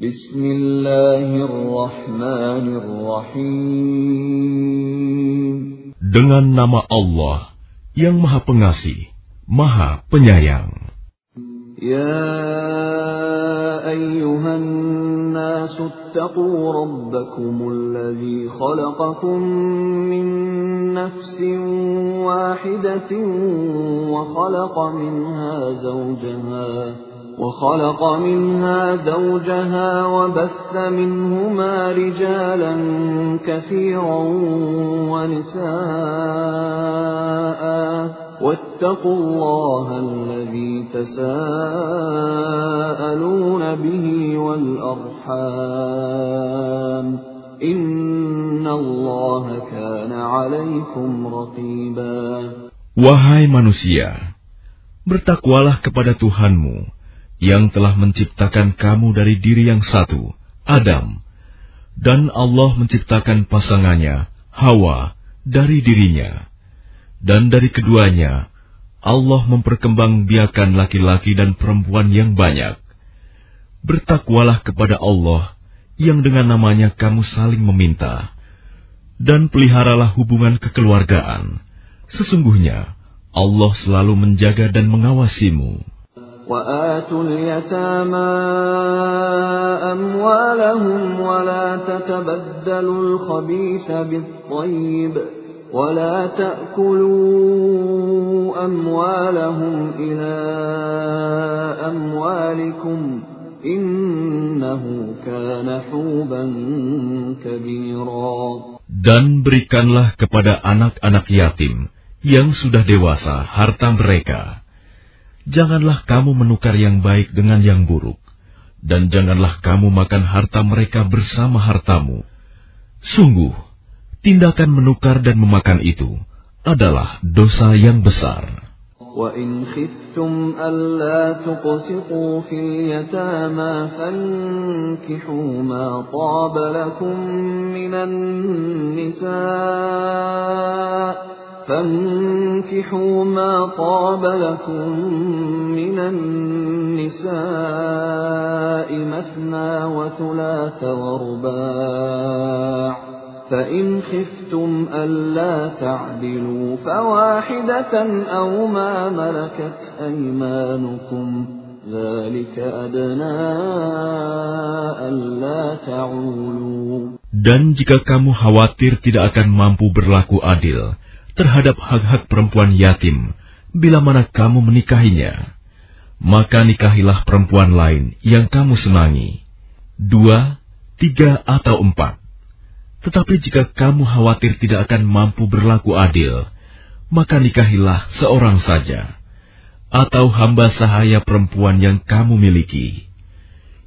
Bismillahirrahmanirrahim. Dengan nama Allah yang Maha Pengasih, Maha Penyayang. Ya ayyuhan nas ittaqu rabbakum alladhi khalaqakum min nafsin wahidatin wa khalaqa minha zawjaha وخلق منها زوجها وبث منهما رجالا كثيرا ونساء. واتقوا الله الذي تساءلون به والأرحام. إن الله كان عليكم رقيبا. Wahai manusia, bertakwalah kepada Tuhanmu yang telah menciptakan kamu dari diri yang satu, Adam, dan Allah menciptakan pasangannya, Hawa, dari dirinya. Dan dari keduanya, Allah memperkembangbiakan laki-laki dan perempuan yang banyak. Bertakwalah kepada Allah yang dengan namanya kamu saling meminta, dan peliharalah hubungan kekeluargaan. Sesungguhnya Allah selalu menjaga dan mengawasimu. وآتوا اليتامى أموالهم ولا تتبدلوا الخبيث بالطيب ولا تأكلوا أموالهم إلى أموالكم إنه كان حوبا كبيرا Dan berikanlah kepada anak-anak yatim yang sudah dewasa harta mereka janganlah kamu menukar yang baik dengan yang buruk, dan janganlah kamu makan harta mereka bersama hartamu. Sungguh, tindakan menukar dan memakan itu adalah dosa yang besar. وَإِنْ خِفْتُمْ أَلَّا تُقْسِطُوا فِي الْيَتَامَى فَانكِحُوا مَا طَابَ لَكُم مِّنَ النِّسَاءِ فانكحوا ما طاب لكم من النساء مثنى وثلاث ورباع فإن خفتم ألا تعدلوا فواحدة أو ما ملكت أيمانكم ذلك أدنى ألا تعولوا. Dan jika kamu khawatir tidak akan mampu berlaku adil, terhadap hak-hak perempuan yatim bila mana kamu menikahinya. Maka nikahilah perempuan lain yang kamu senangi. Dua, tiga, atau empat. Tetapi jika kamu khawatir tidak akan mampu berlaku adil, maka nikahilah seorang saja. Atau hamba sahaya perempuan yang kamu miliki.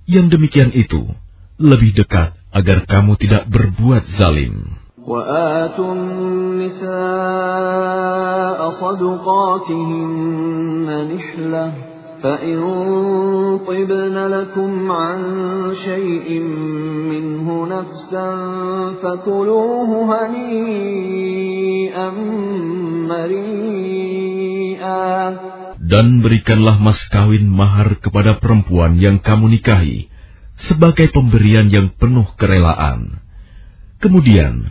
Yang demikian itu lebih dekat agar kamu tidak berbuat zalim. وآتوا النساء صدقاتهن نحلة فإن طبن لكم عن شيء منه نفسا فكلوه هنيئا مريئا Dan berikanlah mas kawin mahar kepada perempuan yang kamu nikahi sebagai pemberian yang penuh kerelaan. Kemudian,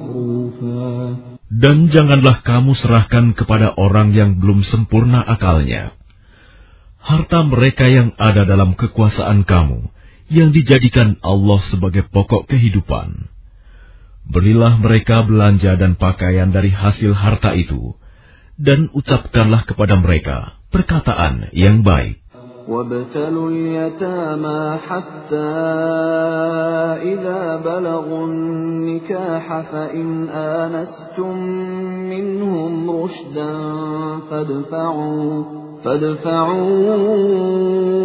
Dan janganlah kamu serahkan kepada orang yang belum sempurna akalnya. Harta mereka yang ada dalam kekuasaan kamu, yang dijadikan Allah sebagai pokok kehidupan. Berilah mereka belanja dan pakaian dari hasil harta itu, dan ucapkanlah kepada mereka perkataan yang baik. وابتلوا اليتامى حتى إذا بلغوا النكاح فإن آنستم منهم رشدا فادفعوا فادفعوا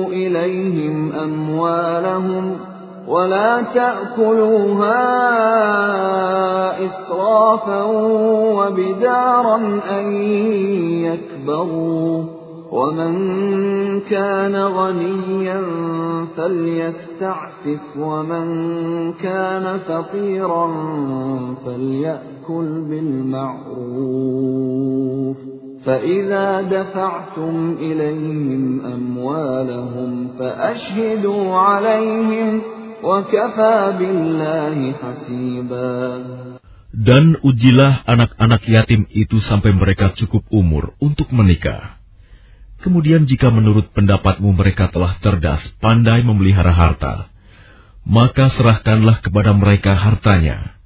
إليهم أموالهم ولا تأكلوها إسرافا وبدارا أن يكبروا. ومن كان غنيا فليستعفف ومن كان فقيرا فليأكل بالمعروف فإذا دفعتم إليهم أموالهم فأشهدوا عليهم Dan ujilah anak-anak yatim itu sampai mereka cukup umur untuk menikah. Kemudian jika menurut pendapatmu mereka telah cerdas, pandai memelihara harta, maka serahkanlah kepada mereka hartanya.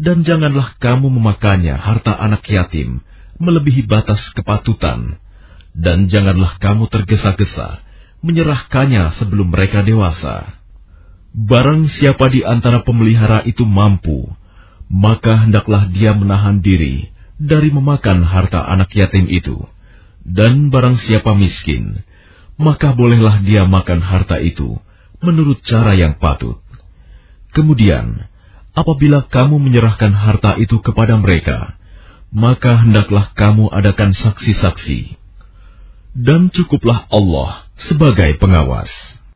Dan janganlah kamu memakannya harta anak yatim, melebihi batas kepatutan. Dan janganlah kamu tergesa-gesa, menyerahkannya sebelum mereka dewasa. Barang siapa di antara pemelihara itu mampu, maka hendaklah dia menahan diri dari memakan harta anak yatim itu. Dan barang siapa miskin, maka bolehlah dia makan harta itu menurut cara yang patut. Kemudian, apabila kamu menyerahkan harta itu kepada mereka, maka hendaklah kamu adakan saksi-saksi. Dan cukuplah Allah sebagai pengawas.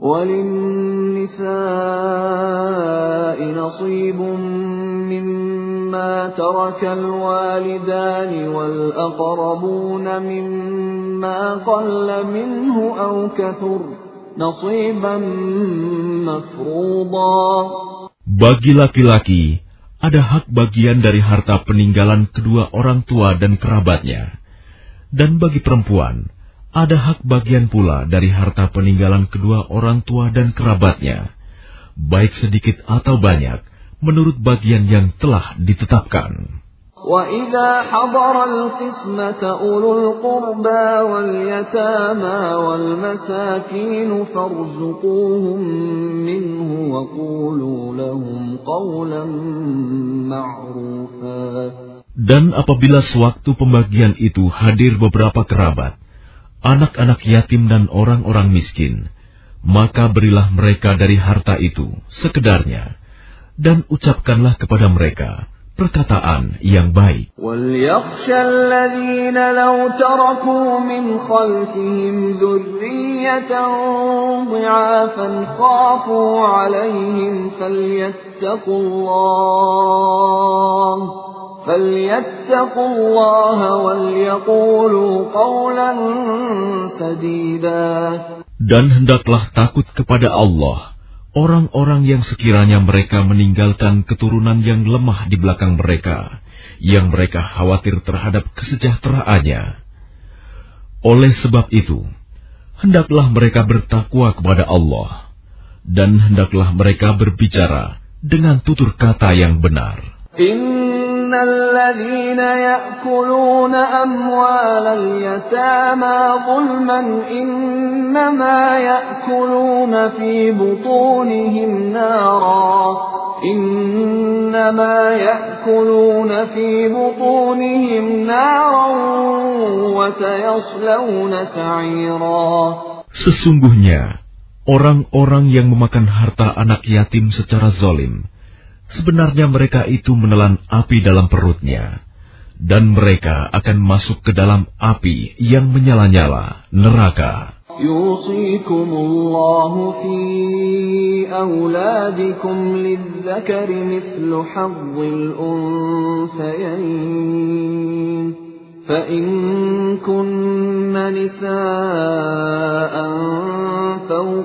وللنساء نصيب مما ترك الوالدان والأقربون مما قل منه أو كثر نصيبا مفروضا Bagi laki-laki, ada hak bagian dari harta peninggalan kedua orang tua dan kerabatnya. Dan bagi perempuan, ada hak bagian pula dari harta peninggalan kedua orang tua dan kerabatnya, baik sedikit atau banyak, menurut bagian yang telah ditetapkan. وَإِذَا حَضَرَ الْقِسْمَةَ أُولُو الْقُرْبَى وَالْيَتَامَى وَالْمَسَاكِينُ فَارْزُقُوهُم مِّنْهُ وَقُولُوا لَهُمْ قَوْلًا مَّعْرُوفًا Dan apabila sewaktu pembagian itu hadir beberapa kerabat, anak-anak yatim dan orang-orang miskin, maka berilah mereka dari harta itu sekedarnya, dan ucapkanlah kepada mereka perkataan yang baik. فليتقوا الله وليقولوا قولا سديدا Dan hendaklah takut kepada Allah orang-orang yang sekiranya mereka meninggalkan keturunan yang lemah di belakang mereka, yang mereka khawatir terhadap kesejahteraannya. Oleh sebab itu, hendaklah mereka bertakwa kepada Allah, dan hendaklah mereka berbicara dengan tutur kata yang benar. إن الذين يأكلون أموال اليتامى ظلما إنما يأكلون في بطونهم نارا إنما يأكلون في بطونهم نارا وسيصلون سعيرا Sesungguhnya, orang-orang yang memakan harta anak yatim secara zolim, sebenarnya mereka itu menelan api dalam perutnya, dan mereka akan masuk ke dalam api yang menyala-nyala, neraka. يوصيكم الله في أولادكم للذكر مثل حظ الأنثيين فإن كن نساء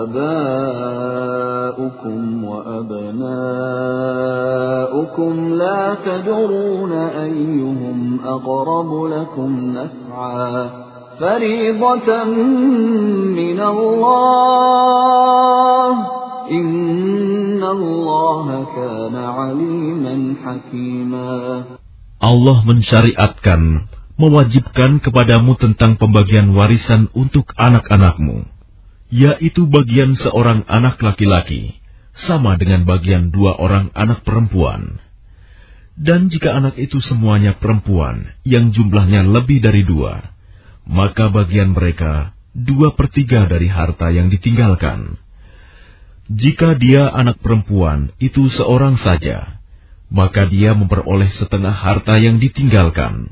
آباؤكم وأبناؤكم لا تدرون أيهم أقرب لكم نفعا فريضة من الله إن الله كان عليما حكيما Allah mensyariatkan, mewajibkan kepadamu tentang pembagian warisan untuk anak-anakmu, yaitu bagian seorang anak laki-laki, sama dengan bagian dua orang anak perempuan. Dan jika anak itu semuanya perempuan, yang jumlahnya lebih dari dua, maka bagian mereka dua per tiga dari harta yang ditinggalkan. Jika dia anak perempuan itu seorang saja, maka dia memperoleh setengah harta yang ditinggalkan.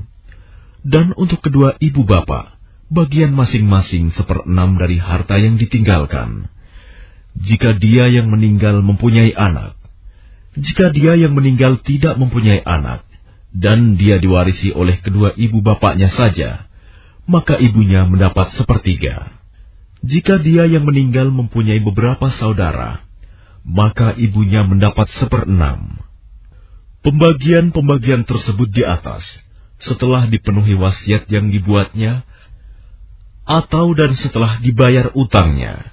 Dan untuk kedua ibu bapak, bagian masing-masing seperenam dari harta yang ditinggalkan. Jika dia yang meninggal mempunyai anak, jika dia yang meninggal tidak mempunyai anak, dan dia diwarisi oleh kedua ibu bapaknya saja, maka ibunya mendapat sepertiga. Jika dia yang meninggal mempunyai beberapa saudara, maka ibunya mendapat seperenam. Pembagian-pembagian tersebut di atas, setelah dipenuhi wasiat yang dibuatnya, atau dan setelah dibayar utangnya.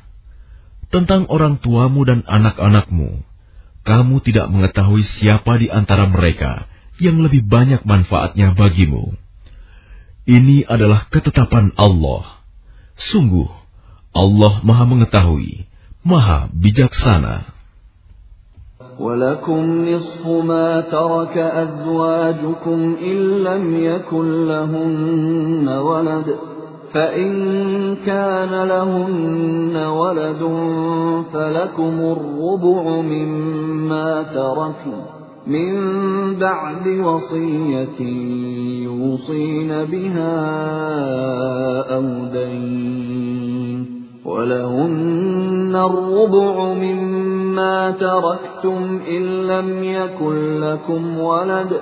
Tentang orang tuamu dan anak-anakmu, kamu tidak mengetahui siapa di antara mereka yang lebih banyak manfaatnya bagimu. Ini adalah ketetapan Allah. Sungguh, Allah Maha Mengetahui, Maha Bijaksana. ولكم نصف ما ترك أزواجكم إن لم يكن لهن ولد فإن كان لهن ولد فلكم الربع مما تركوا من بعد وصية يوصين بها أو دين ولهن الربع مما تركتم إن لم يكن لكم ولد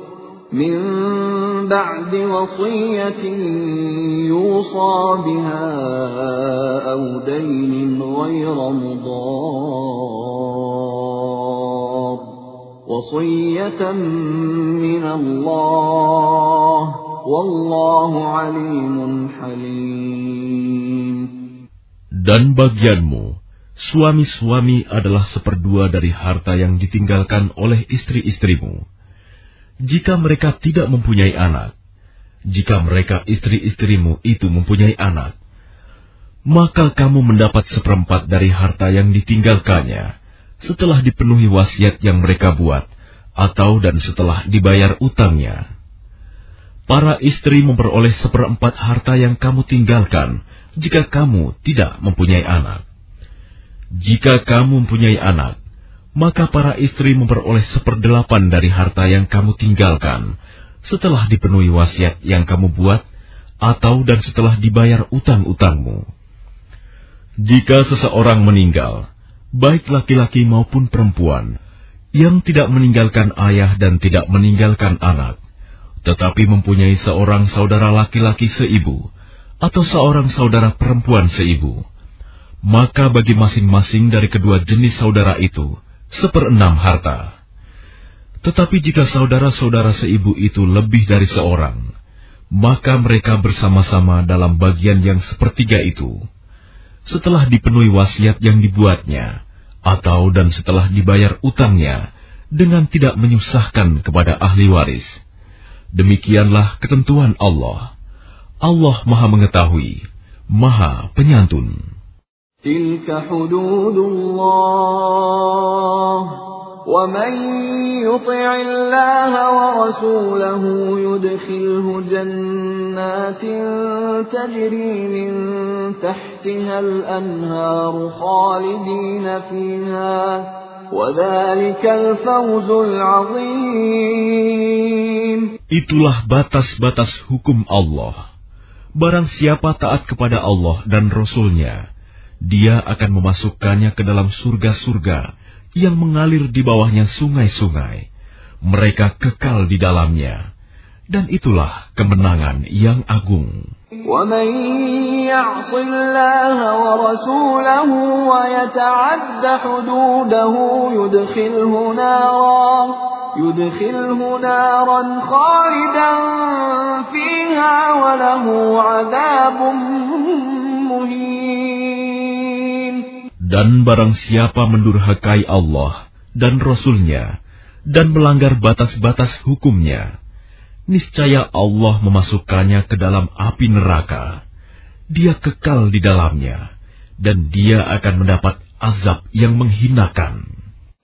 من بعد وصية يوصى بها أو دين غير مضار وصية من الله والله عليم حليم Dan bagianmu, suami-suami adalah seperdua dari harta yang ditinggalkan oleh istri-istrimu. Jika mereka tidak mempunyai anak, jika mereka istri-istrimu itu mempunyai anak, maka kamu mendapat seperempat dari harta yang ditinggalkannya setelah dipenuhi wasiat yang mereka buat, atau dan setelah dibayar utangnya. Para istri memperoleh seperempat harta yang kamu tinggalkan jika kamu tidak mempunyai anak. Jika kamu mempunyai anak, maka para istri memperoleh seperdelapan dari harta yang kamu tinggalkan setelah dipenuhi wasiat yang kamu buat atau dan setelah dibayar utang-utangmu. Jika seseorang meninggal, baik laki-laki maupun perempuan, yang tidak meninggalkan ayah dan tidak meninggalkan anak, tetapi mempunyai seorang saudara laki-laki seibu atau seorang saudara perempuan seibu, maka bagi masing-masing dari kedua jenis saudara itu seperenam harta. Tetapi jika saudara-saudara seibu itu lebih dari seorang, maka mereka bersama-sama dalam bagian yang sepertiga itu. Setelah dipenuhi wasiat yang dibuatnya, atau dan setelah dibayar utangnya, dengan tidak menyusahkan kepada ahli waris. Demikianlah ketentuan Allah. Allah Maha Mengetahui, Maha Penyantun. تلك حدود الله ومن يطع الله ورسوله يدخله جنات تجري من تحتها الأنهار خالدين فيها وذلك الفوز العظيم Itulah batas-batas hukum Allah. Barang siapa taat kepada Allah dan Rasul-Nya, dia akan memasukkannya ke dalam surga-surga yang mengalir di bawahnya sungai-sungai. Mereka kekal di dalamnya. Dan itulah kemenangan yang agung. Dan barang siapa mendurhakai Allah dan Rasul-Nya dan melanggar batas-batas hukumnya, niscaya Allah memasukkannya ke dalam api neraka. Dia kekal di dalamnya, dan dia akan mendapat azab yang menghinakan.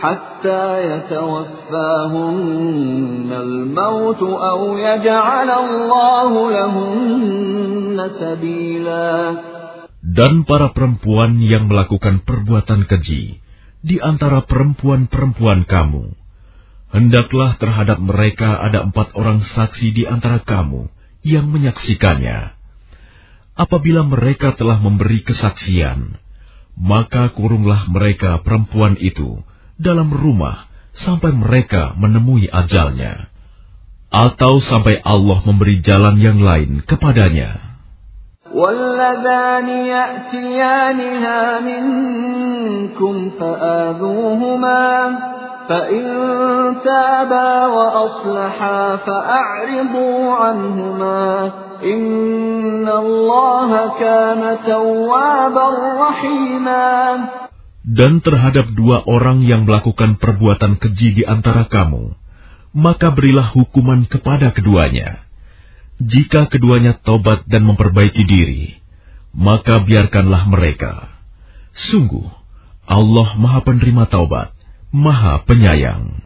حتى يتوفاهن الموت أو يجعل الله لهن سبيلا Dan para perempuan yang melakukan perbuatan keji di antara perempuan-perempuan kamu, hendaklah terhadap mereka ada empat orang saksi di antara kamu yang menyaksikannya. Apabila mereka telah memberi kesaksian, maka kurunglah mereka perempuan itu dalam rumah sampai mereka menemui ajalnya, atau sampai Allah memberi jalan yang lain kepadanya. واللذان يأتيانها منكم فآذوهما فإن تابا وأصلحا فأعرضوا عنهما إن الله كان توابا رحيما Dan terhadap dua orang yang melakukan perbuatan keji di antara kamu, maka berilah hukuman kepada keduanya. Jika keduanya tobat dan memperbaiki diri, maka biarkanlah mereka. Sungguh, Allah Maha Penerima Taubat, Maha Penyayang.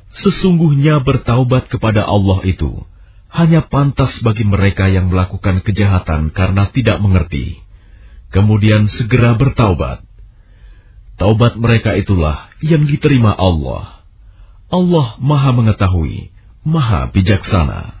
Sesungguhnya bertaubat kepada Allah itu hanya pantas bagi mereka yang melakukan kejahatan karena tidak mengerti. Kemudian segera bertaubat. Taubat mereka itulah yang diterima Allah. Allah Maha Mengetahui, Maha Bijaksana.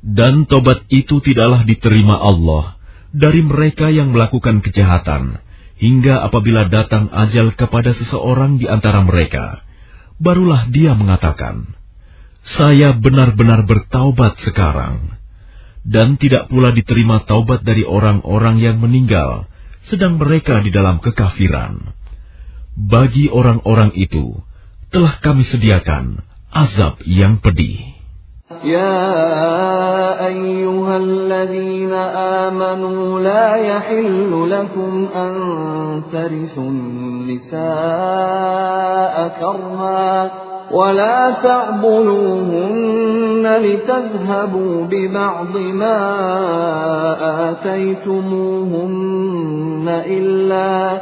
Dan tobat itu tidaklah diterima Allah dari mereka yang melakukan kejahatan, hingga apabila datang ajal kepada seseorang di antara mereka, barulah dia mengatakan, Saya benar-benar bertaubat sekarang. Dan tidak pula diterima taubat dari orang-orang yang meninggal, sedang mereka di dalam kekafiran Bagi orang-orang itu, telah kami sediakan azab yang pedih. يا أيها الذين آمنوا لا يحل لكم أن ترثوا النساء كرها ولا تعبلوهن لتذهبوا ببعض ما آتيتموهن إلا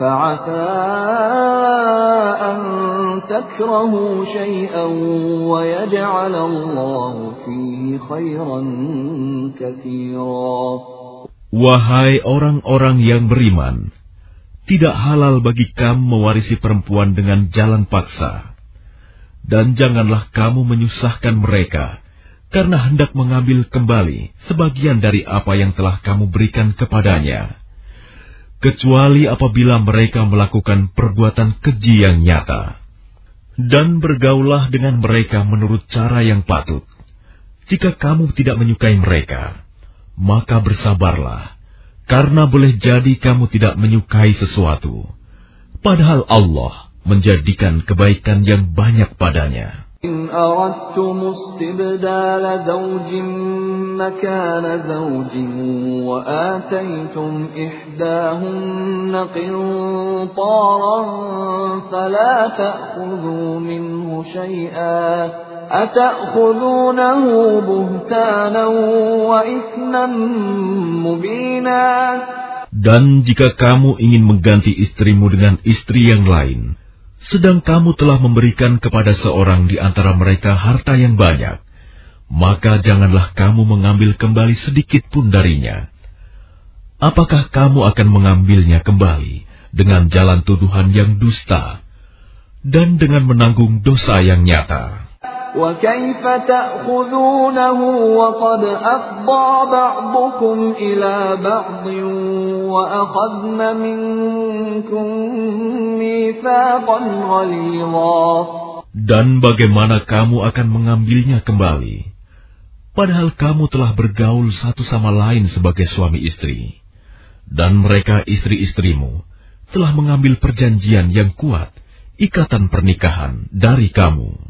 فعسى أن تكرهوا شيئا ويجعل الله فيه خيرا كثيرا Wahai orang-orang yang beriman, tidak halal bagi kamu mewarisi perempuan dengan jalan paksa. Dan janganlah kamu menyusahkan mereka, karena hendak mengambil kembali sebagian dari apa yang telah kamu berikan kepadanya. Kecuali apabila mereka melakukan perbuatan keji yang nyata. Dan bergaulah dengan mereka menurut cara yang patut. Jika kamu tidak menyukai mereka, maka bersabarlah karena boleh jadi kamu tidak menyukai sesuatu, padahal Allah menjadikan kebaikan yang banyak padanya. إن أردتم استبدال زوج مكان زوج وآتيتم إحداهن قنطارا فلا تأخذوا منه شيئا أتأخذونه بهتانا وإثما مبينا Dan jika kamu ingin mengganti istrimu dengan istri yang lain, sedang kamu telah memberikan kepada seorang di antara mereka harta yang banyak, maka janganlah kamu mengambil kembali sedikit pun darinya. Apakah kamu akan mengambilnya kembali dengan jalan tuduhan yang dusta dan dengan menanggung dosa yang nyata? وكيف تأخذونه وقد أفضى بعضكم إلى بعض وأخذن منكم ميثاقا غليظا Dan bagaimana kamu akan mengambilnya kembali? Padahal kamu telah bergaul satu sama lain sebagai suami istri. Dan mereka istri-istrimu telah mengambil perjanjian yang kuat, ikatan pernikahan dari kamu.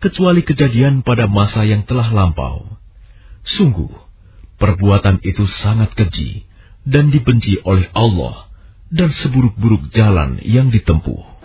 kecuali kejadian pada masa yang telah lampau. Sungguh, perbuatan itu sangat keji dan dibenci oleh Allah dan seburuk-buruk jalan yang ditempuh.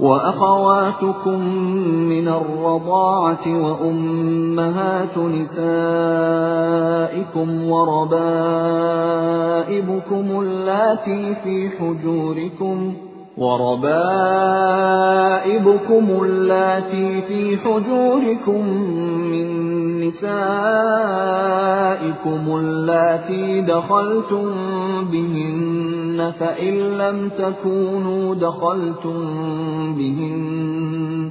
وأخواتكم من الرضاعة وأمهات نسائكم وربائبكم اللاتي في حجوركم وربائبكم اللاتي في حجوركم من نسائكم اللاتي دخلتم بهن فإن لم تكونوا دخلتم بهن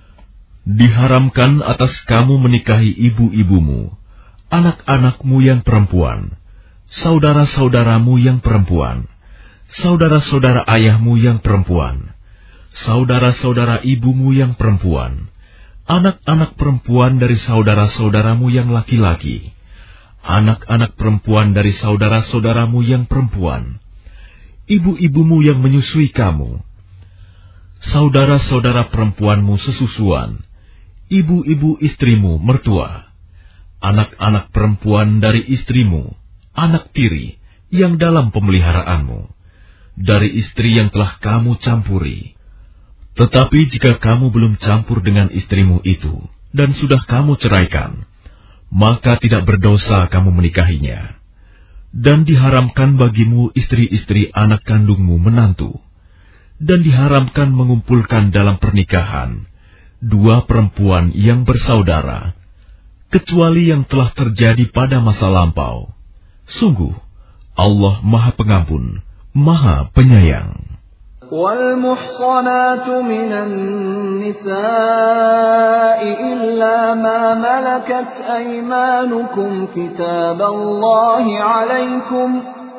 Diharamkan atas kamu menikahi ibu-ibumu, anak-anakmu yang perempuan, saudara-saudaramu yang perempuan, saudara-saudara ayahmu yang perempuan, saudara-saudara ibumu yang perempuan, anak-anak perempuan dari saudara-saudaramu yang laki-laki, anak-anak perempuan dari saudara-saudaramu yang perempuan, ibu-ibumu yang menyusui kamu, saudara-saudara perempuanmu sesusuan, ibu-ibu istrimu mertua, anak-anak perempuan dari istrimu, anak tiri yang dalam pemeliharaanmu, dari istri yang telah kamu campuri. Tetapi jika kamu belum campur dengan istrimu itu, dan sudah kamu ceraikan, maka tidak berdosa kamu menikahinya. Dan diharamkan bagimu istri-istri anak kandungmu menantu, dan diharamkan mengumpulkan dalam pernikahan, dua perempuan yang bersaudara, kecuali yang telah terjadi pada masa lampau. Sungguh, Allah Maha Pengampun, Maha Penyayang. والمحصنات من النساء إلا ما ملكت أيمانكم كتاب الله عليكم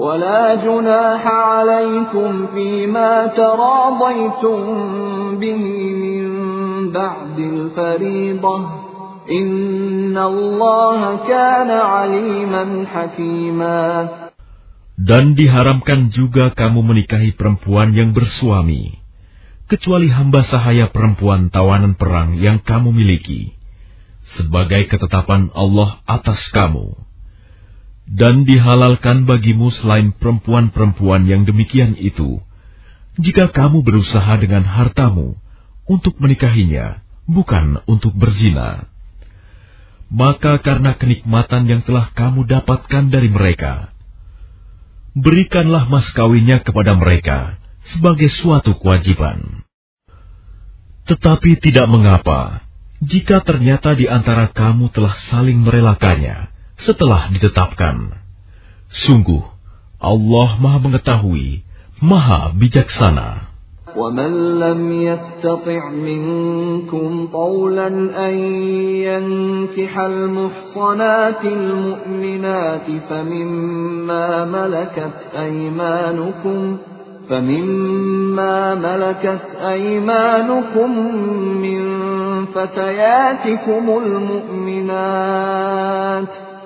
ولا جناح عليكم فيما تراضيتم به من بعد الفريضة إن الله كان عليما حكيما Dan diharamkan juga kamu menikahi perempuan yang bersuami, kecuali hamba sahaya perempuan tawanan perang yang kamu miliki, sebagai ketetapan Allah atas kamu dan dihalalkan bagimu selain perempuan-perempuan yang demikian itu, jika kamu berusaha dengan hartamu untuk menikahinya, bukan untuk berzina. Maka karena kenikmatan yang telah kamu dapatkan dari mereka, berikanlah mas kawinnya kepada mereka sebagai suatu kewajiban. Tetapi tidak mengapa, jika ternyata di antara kamu telah saling merelakannya, setelah ditetapkan. Sungguh, Allah Maha Mengetahui, Maha Bijaksana. ومن لم يستطع منكم طولا أن ينكح المحصنات المؤمنات فمما ملكت أيمانكم فمما ملكت أيمانكم من فتياتكم المؤمنات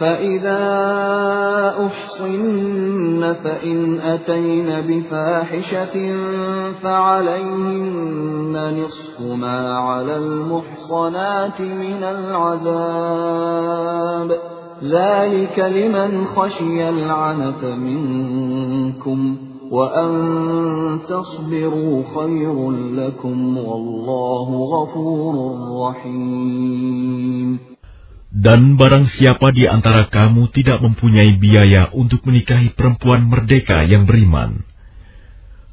فإذا أحصن فإن أتين بفاحشة فعليهن نصف ما على المحصنات من العذاب ذلك لمن خشي العنة منكم وأن تصبروا خير لكم والله غفور رحيم Dan barang siapa di antara kamu tidak mempunyai biaya untuk menikahi perempuan merdeka yang beriman,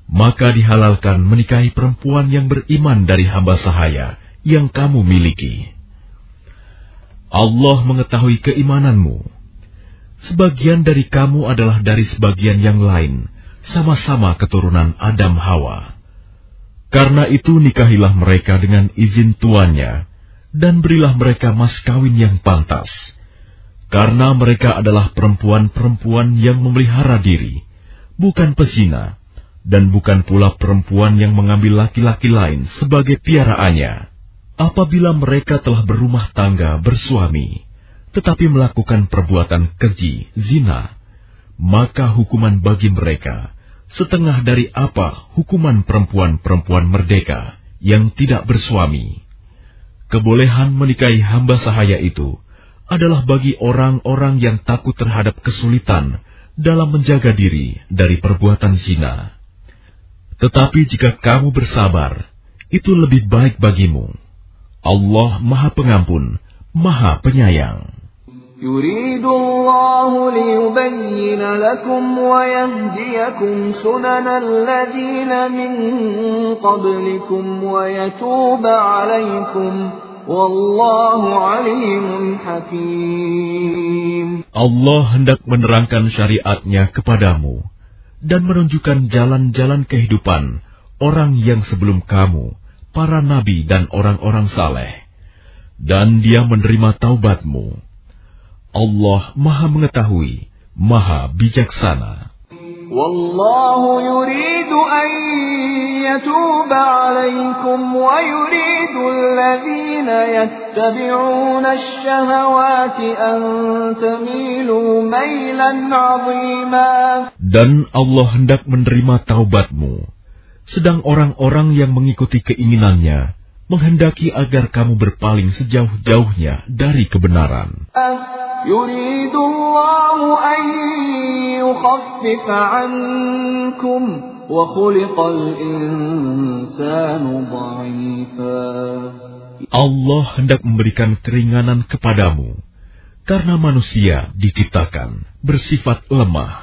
maka dihalalkan menikahi perempuan yang beriman dari hamba sahaya yang kamu miliki. Allah mengetahui keimananmu. Sebagian dari kamu adalah dari sebagian yang lain, sama-sama keturunan Adam Hawa. Karena itu nikahilah mereka dengan izin tuannya, dan berilah mereka mas kawin yang pantas. Karena mereka adalah perempuan-perempuan yang memelihara diri, bukan pezina, dan bukan pula perempuan yang mengambil laki-laki lain sebagai piaraannya. Apabila mereka telah berumah tangga bersuami, tetapi melakukan perbuatan keji, zina, maka hukuman bagi mereka setengah dari apa hukuman perempuan-perempuan merdeka yang tidak bersuami. Kebolehan menikahi hamba sahaya itu adalah bagi orang-orang yang takut terhadap kesulitan dalam menjaga diri dari perbuatan zina. Tetapi jika kamu bersabar, itu lebih baik bagimu. Allah Maha Pengampun, Maha Penyayang. يريد الله ليبين لكم ويهديكم سنن الذين من قبلكم ويتوب عليكم والله عليم حكيم Allah hendak menerangkan syariatnya kepadamu dan menunjukkan jalan-jalan kehidupan orang yang sebelum kamu, para nabi dan orang-orang saleh. Dan dia menerima taubatmu Allah Maha Mengetahui, Maha Bijaksana. Wallahu yuridu an yatuba alaikum wa yuridu alladhina yattabi'una ash-shahawati an tamilu mailan 'azima. Dan Allah hendak menerima taubatmu, sedang orang-orang yang mengikuti keinginannya menghendaki agar kamu berpaling sejauh-jauhnya dari kebenaran. Allah hendak memberikan keringanan kepadamu, karena manusia diciptakan bersifat lemah.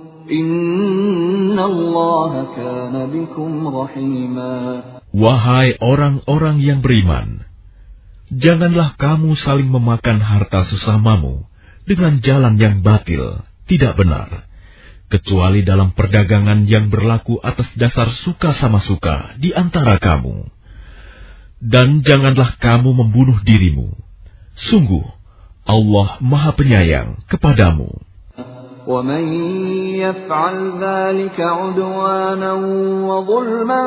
Wahai orang-orang yang beriman, janganlah kamu saling memakan harta sesamamu dengan jalan yang batil, tidak benar, kecuali dalam perdagangan yang berlaku atas dasar suka sama suka di antara kamu. Dan janganlah kamu membunuh dirimu. Sungguh, Allah Maha Penyayang kepadamu. ومن يفعل ذلك عدوانا وظلما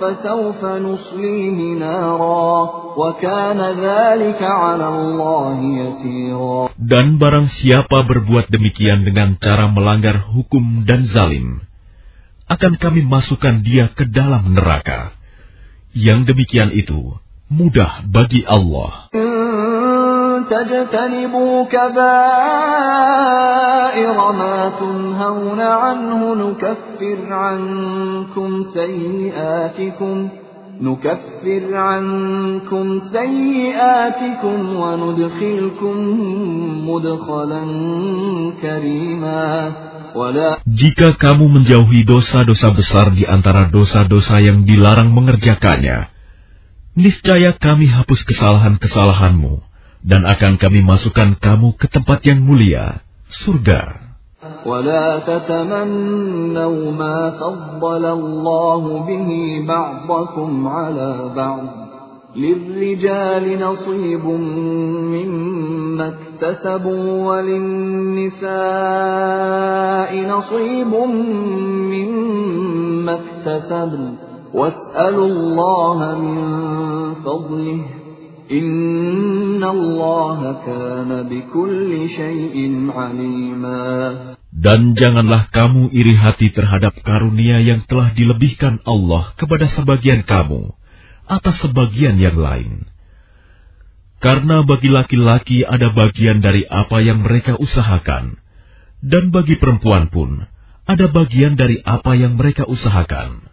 فسوف نصليه نارا وكان ذلك على الله يسيرا Dan barang siapa berbuat demikian dengan cara melanggar hukum dan zalim, akan kami masukkan dia ke dalam neraka. Yang demikian itu mudah bagi Allah. تجتنبوا كبائر ما تنهون عنه نكفر عنكم سيئاتكم نكفر عنكم سيئاتكم وندخلكم مدخلا كريما Jika kamu menjauhi dosa-dosa besar di antara dosa-dosa yang dilarang mengerjakannya, niscaya kami hapus kesalahan-kesalahanmu dan akan kami masukkan kamu ke tempat yang mulia, surga. ولا تتمنوا ما فضل الله به بعضكم على بعض للرجال نصيب مما اكتسبوا وللنساء نصيب مما اكتسبن واسألوا الله من فضله dan janganlah kamu iri hati terhadap karunia yang telah dilebihkan Allah kepada sebagian kamu atas sebagian yang lain. Karena bagi laki-laki ada bagian dari apa yang mereka usahakan, dan bagi perempuan pun ada bagian dari apa yang mereka usahakan.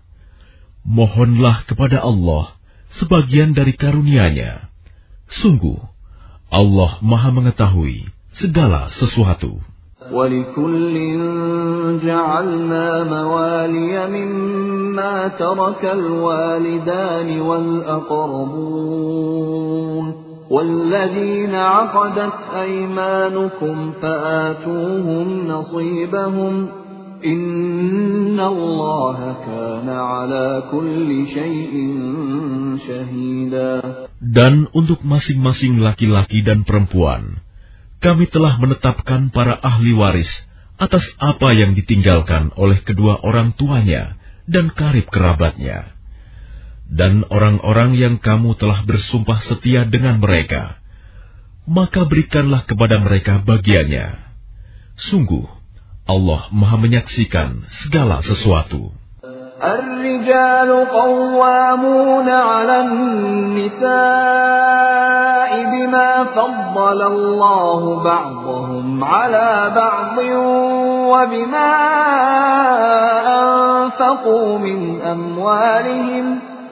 Mohonlah kepada Allah sebagian dari karunia-Nya. Sungguh, Allah Maha Mengetahui segala sesuatu. ولكل جعلنا موالي مما ترك الوالدان والأقربون والذين عقدت أيمانكم فآتوهم نصيبهم Dan untuk masing-masing laki-laki dan perempuan, kami telah menetapkan para ahli waris atas apa yang ditinggalkan oleh kedua orang tuanya dan karib kerabatnya. Dan orang-orang yang kamu telah bersumpah setia dengan mereka, maka berikanlah kepada mereka bagiannya. Sungguh, Allah Maha Menyaksikan segala sesuatu. الرجال قوامون على النساء بما فضل الله بعضهم على بعض وبما أنفقوا من أموالهم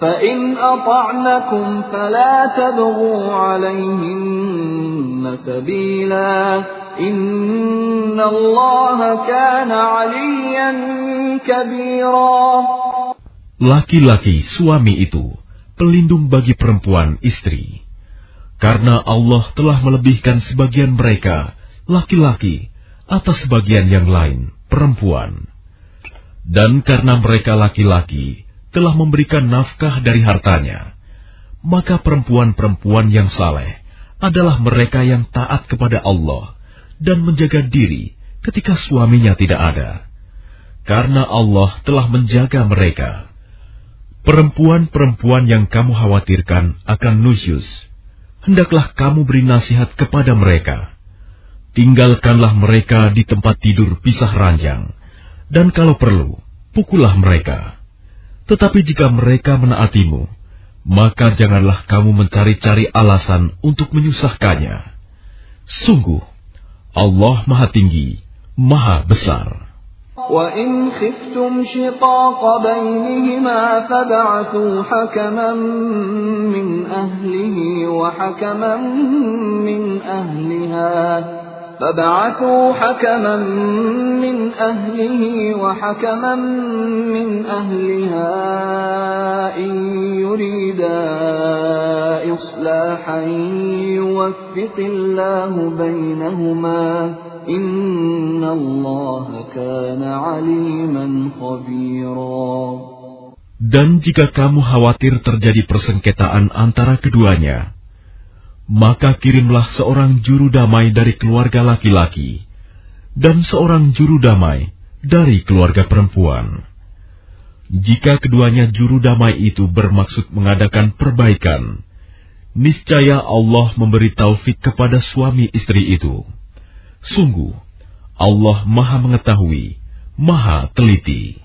فإن أطعنكم فلا تبغوا عليهن سبيلا إن الله كان عليا كبيرا Laki-laki suami itu pelindung bagi perempuan istri. Karena Allah telah melebihkan sebagian mereka, laki-laki, atas sebagian yang lain, perempuan. Dan karena mereka laki-laki telah memberikan nafkah dari hartanya, maka perempuan-perempuan yang saleh adalah mereka yang taat kepada Allah dan menjaga diri ketika suaminya tidak ada. Karena Allah telah menjaga mereka. Perempuan-perempuan yang kamu khawatirkan akan nusyus, hendaklah kamu beri nasihat kepada mereka. Tinggalkanlah mereka di tempat tidur pisah ranjang, dan kalau perlu, pukullah mereka. Tetapi jika mereka menaatimu, maka janganlah kamu mencari-cari alasan untuk menyusahkannya. Sungguh, Allah Maha Tinggi, Maha Besar. وإن خفتم شقاق بينهما فبعثوا حكما من أهله وحكما من أهلها فبعثوا حكما من أهله وحكما من أهلها إن يريدا إصلاحا يوفق الله بينهما إن الله كان عليما خبيرا Dan jika kamu khawatir terjadi persengketaan antara keduanya, maka kirimlah seorang juru damai dari keluarga laki-laki dan seorang juru damai dari keluarga perempuan. Jika keduanya juru damai itu bermaksud mengadakan perbaikan, niscaya Allah memberi taufik kepada suami istri itu. Sungguh, Allah Maha Mengetahui, Maha Teliti.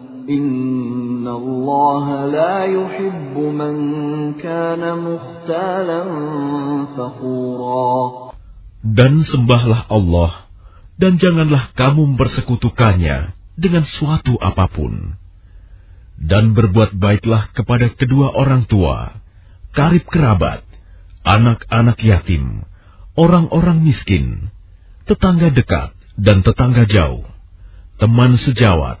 La man kana. Dan sembahlah Allah, dan janganlah kamu bersekutukannya dengan suatu apa pun. Dan berbuat baiklah kepada kedua orang tua, karib kerabat, anak-anak yatim, orang-orang miskin, tetangga dekat dan tetangga jauh, teman sejawat,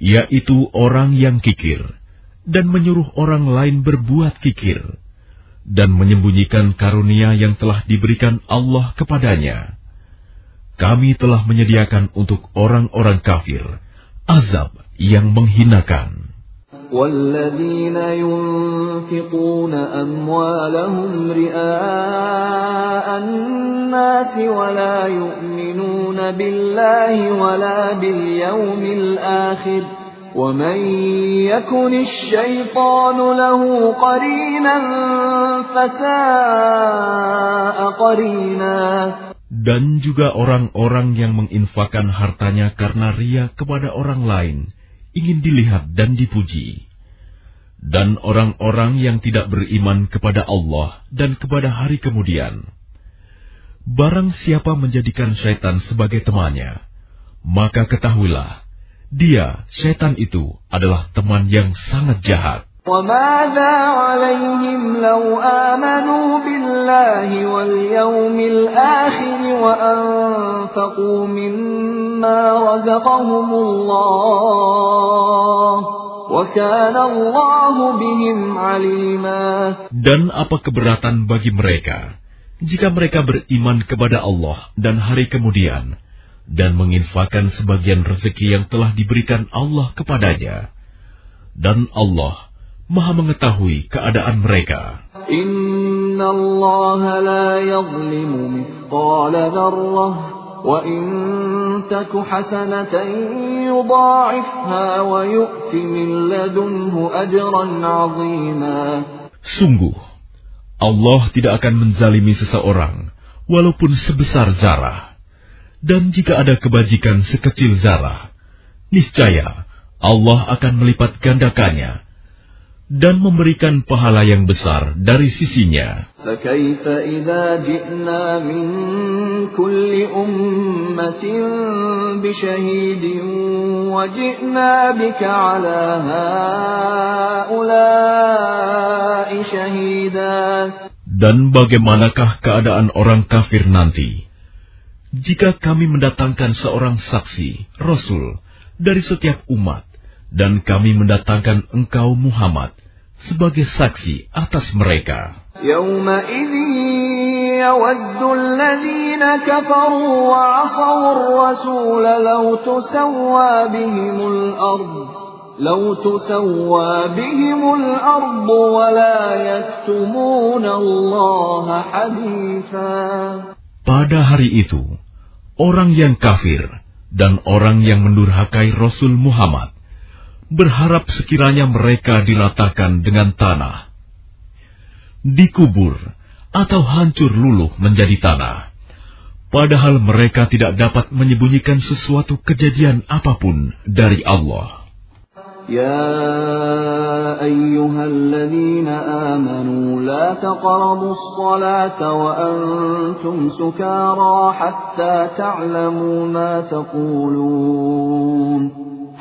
yaitu orang yang kikir dan menyuruh orang lain berbuat kikir dan menyembunyikan karunia yang telah diberikan Allah kepadanya. Kami telah menyediakan untuk orang-orang kafir azab yang menghinakan. والذين ينفقون أموالهم رئاء الناس ولا يؤمنون بالله ولا باليوم الآخر ومن يكن الشيطان له قرينا فساء قرينا dan juga orang-orang yang menginfakkan hartanya karena ria kepada orang lain, ingin dilihat dan dipuji. Dan orang-orang yang tidak beriman kepada Allah dan kepada hari kemudian. Barang siapa menjadikan syaitan sebagai temannya, maka ketahuilah, dia, syaitan itu, adalah teman yang sangat jahat. وماذا عليهم لو آمنوا بالله واليوم الآخر وأنفقوا مما رزقهم الله وكان الله بهم عليما Dan apa keberatan bagi mereka jika mereka beriman kepada Allah dan hari kemudian dan menginfakkan sebagian rezeki yang telah diberikan Allah kepadanya dan Allah Maha mengetahui keadaan mereka. Inna Allah la yazlimu mithqala dharrah wa in taku hasanatan yudha'ifha wa yu'ti min ladunhu ajran 'azima. Sungguh, Allah tidak akan menzalimi seseorang walaupun sebesar zarah. Dan jika ada kebajikan sekecil zarah, niscaya Allah akan melipat gandakannya dan memberikan pahala yang besar dari sisinya. Dan bagaimanakah keadaan orang kafir nanti? Jika kami mendatangkan seorang saksi, Rasul, dari setiap umat, dan kami mendatangkan engkau Muhammad sebagai saksi atas mereka. Pada hari itu, orang yang kafir dan orang yang mendurhakai Rasul Muhammad berharap sekiranya mereka dilatakan dengan tanah, dikubur, atau hancur luluh menjadi tanah, padahal mereka tidak dapat menyembunyikan sesuatu kejadian apa pun dari Allah. Ya ayyuhalladzina amanu la taqramus salata wa antum sukara hatta ta'lamu ma taqulun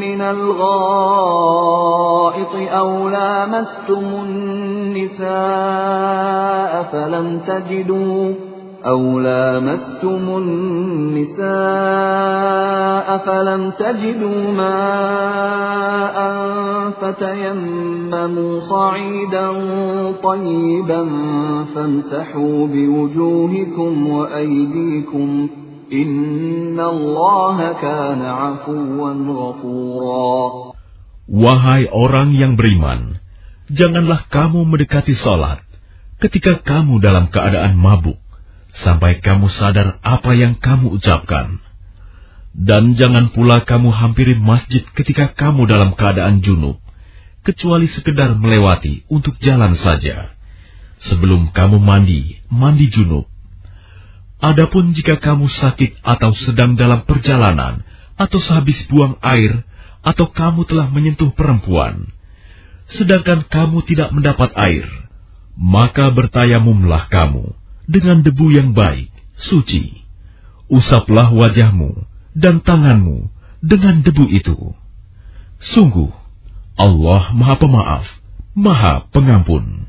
من الغائط أو لامستم النساء فلم تجدوا أو لامستم النساء فلم تجدوا ماء فتيمموا صعيدا طيبا فامسحوا بوجوهكم وأيديكم Wahai orang yang beriman, janganlah kamu mendekati sholat ketika kamu dalam keadaan mabuk sampai kamu sadar apa yang kamu ucapkan. Dan jangan pula kamu hampiri masjid ketika kamu dalam keadaan junub, kecuali sekedar melewati untuk jalan saja. Sebelum kamu mandi, mandi junub Adapun jika kamu sakit atau sedang dalam perjalanan, atau sehabis buang air, atau kamu telah menyentuh perempuan, sedangkan kamu tidak mendapat air, maka bertayamumlah kamu dengan debu yang baik, suci. Usaplah wajahmu dan tanganmu dengan debu itu. Sungguh, Allah Maha Pemaaf, Maha Pengampun.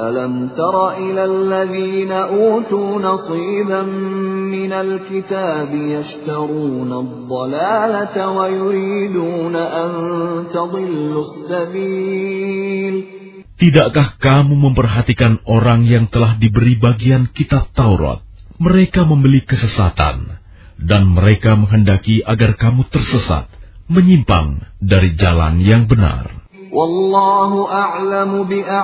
ألم تر إلى الذين أوتوا نصيبا من الكتاب يشترون الضلالة ويريدون أن تضلوا السبيل Tidakkah kamu memperhatikan orang yang telah diberi bagian kitab Taurat? Mereka membeli kesesatan, dan mereka menghendaki agar kamu tersesat, menyimpang dari jalan yang benar. Wallahu a'lamu bi'a'daikum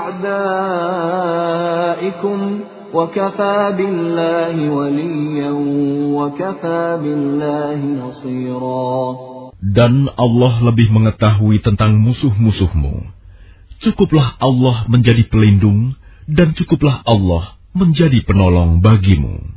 wa kafa billahi waliyan wa kafa billahi nasira. Dan Allah lebih mengetahui tentang musuh-musuhmu. Cukuplah Allah menjadi pelindung dan cukuplah Allah menjadi penolong bagimu.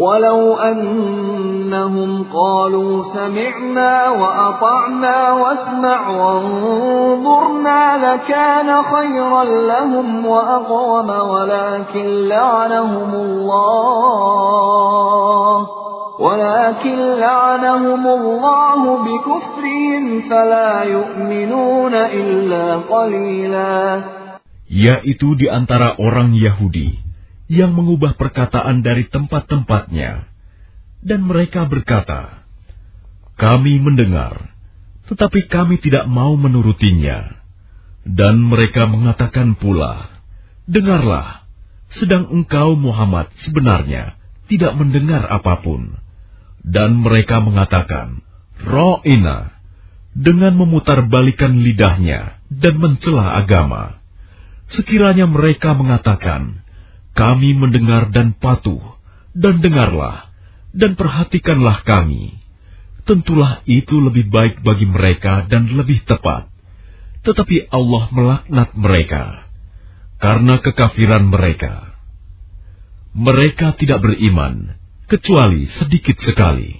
ولو أنهم قالوا سمعنا وأطعنا واسمع وانظرنا لكان خيرا لهم وأقوم ولكن لعنهم الله ولكن لعنهم الله بكفرهم فلا يؤمنون إلا قليلا. Yaitu di antara orang Yahudi yang mengubah perkataan dari tempat-tempatnya. Dan mereka berkata, Kami mendengar, tetapi kami tidak mau menurutinya. Dan mereka mengatakan pula, Dengarlah, sedang engkau Muhammad sebenarnya tidak mendengar apa pun. Dan mereka mengatakan, Ro'ina, dengan memutarbalikan lidahnya dan mencela agama. Sekiranya mereka mengatakan, kami mendengar dan patuh, dan dengarlah, dan perhatikanlah kami. Tentulah itu lebih baik bagi mereka dan lebih tepat. Tetapi Allah melaknat mereka karena kekafiran mereka. Mereka tidak beriman kecuali sedikit sekali.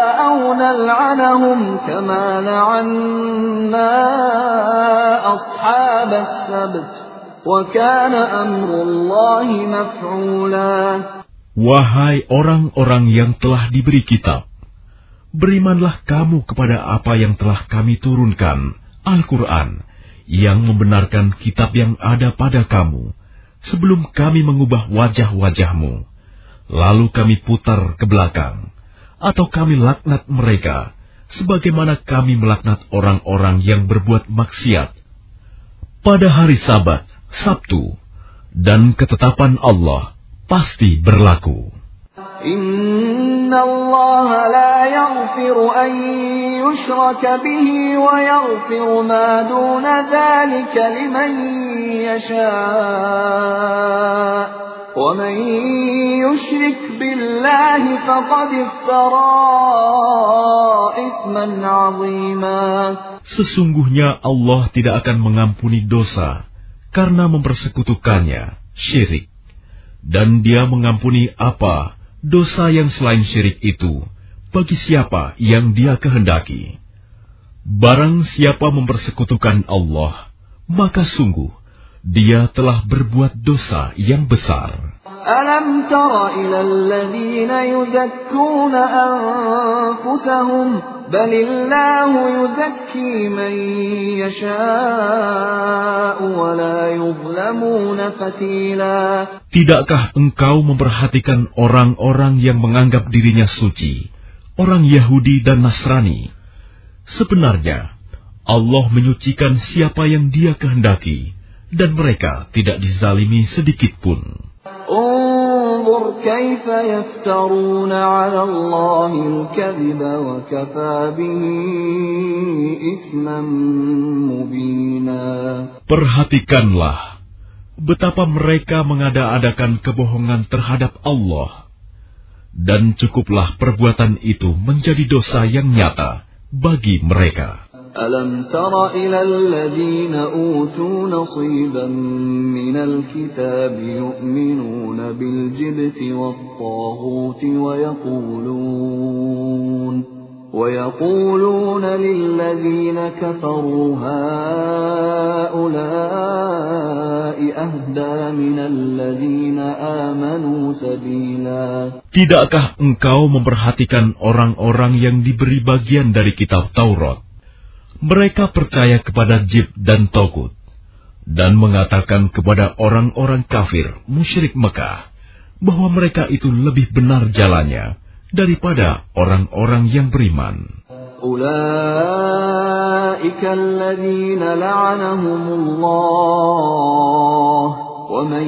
أو نلعنهم كما لعنا أصحاب السبت وكان أمر الله مفعولا Wahai orang-orang yang telah diberi kitab, berimanlah kamu kepada apa yang telah kami turunkan, Al-Quran, yang membenarkan kitab yang ada pada kamu, sebelum kami mengubah wajah-wajahmu, lalu kami putar ke belakang, atau kami laknat mereka, sebagaimana kami melaknat orang-orang yang berbuat maksiat. Pada hari Sabat, Sabtu, dan ketetapan Allah pasti berlaku. Inna ومن يشرك بالله فقد افترى إثما عظيما Sesungguhnya Allah tidak akan mengampuni dosa karena mempersekutukannya, syirik. Dan dia mengampuni apa dosa yang selain syirik itu bagi siapa yang dia kehendaki. Barang siapa mempersekutukan Allah, maka sungguh dia telah berbuat dosa yang besar. Alam tara ila alladhina yuzakkuna anfusahum balillahu yuzakki man yasha'u wa la yuzlamuna fatila. Tidakkah engkau memperhatikan orang-orang yang menganggap dirinya suci? Orang Yahudi dan Nasrani? Sebenarnya Allah menyucikan siapa yang dia kehendaki dan mereka tidak dizalimi sedikit pun. Perhatikanlah betapa mereka mengada-adakan kebohongan terhadap Allah dan cukuplah perbuatan itu menjadi dosa yang nyata bagi mereka. ألم تر إلى الذين أوتوا نصيبا من الكتاب يؤمنون بالجبت والطاغوت ويقولون ويقولون للذين كفروا هؤلاء أهدى من الذين آمنوا سبيلا Tidakkah engkau memperhatikan orang-orang yang diberi bagian dari kitab Taurat? mereka percaya kepada Jib dan Togut, dan mengatakan kepada orang-orang kafir musyrik Mekah bahwa mereka itu lebih benar jalannya daripada orang-orang yang beriman. أولئك الذين لعنهم الله ومن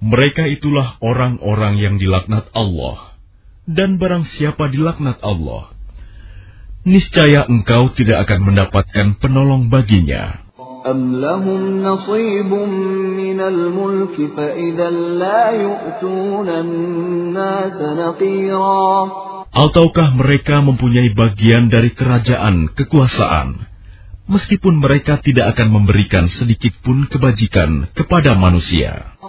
mereka itulah orang-orang yang dilaknat Allah, dan barang siapa dilaknat Allah, niscaya engkau tidak akan mendapatkan penolong baginya. Ataukah mereka mempunyai bagian dari kerajaan, kekuasaan, meskipun mereka tidak akan memberikan sedikit pun kebajikan kepada manusia.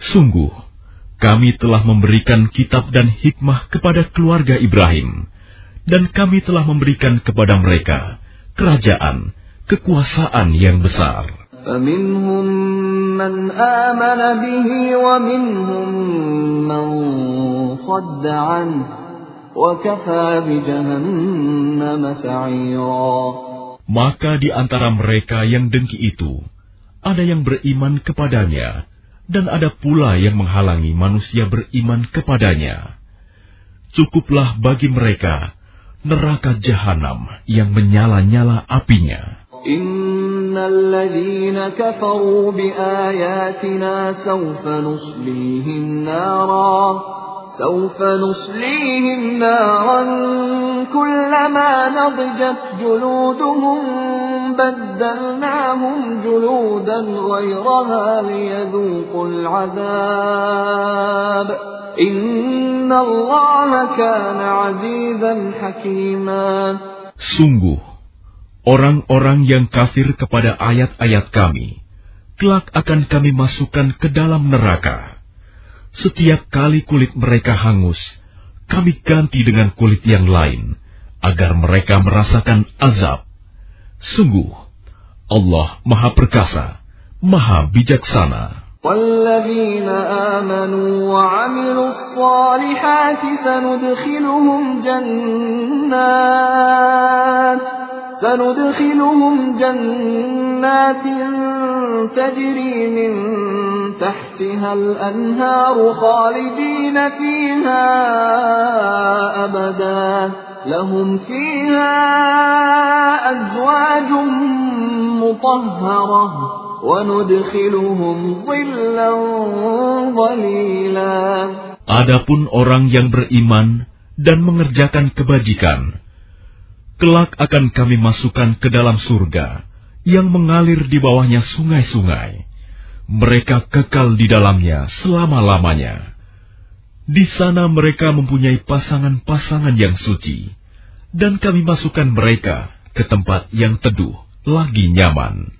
Sungguh, kami telah memberikan kitab dan hikmah kepada keluarga Ibrahim, dan kami telah memberikan kepada mereka kerajaan, kekuasaan yang besar. Maka di antara mereka yang dengki itu, ada yang beriman kepadanya, dan ada pula yang menghalangi manusia beriman kepadanya. Cukuplah bagi mereka neraka jahanam yang menyala-nyala apinya. Innalladzina nara سوف نصليهم نارا كلما نضجت جلودهم بدلناهم جلودا غيرها ليذوقوا العذاب إن الله كان عزيزا حكيما Sungguh, orang-orang yang kafir kepada ayat-ayat kami, kelak akan kami masukkan ke dalam neraka setiap kali kulit mereka hangus, kami ganti dengan kulit yang lain, agar mereka merasakan azab. Sungguh, Allah Maha Perkasa, Maha Bijaksana. والذين آمنوا وعملوا الصالحات سندخلهم جنات سندخلهم جنات تجري من تحتها الأنهار خالدين فيها أبدا لهم فيها أزواج مطهرة وندخلهم ظلا ظليلا Adapun orang yang beriman dan mengerjakan kebajikan, kelak akan kami masukkan ke dalam surga yang mengalir di bawahnya sungai-sungai. Mereka kekal di dalamnya selama-lamanya. Di sana mereka mempunyai pasangan-pasangan yang suci, dan kami masukkan mereka ke tempat yang teduh lagi nyaman.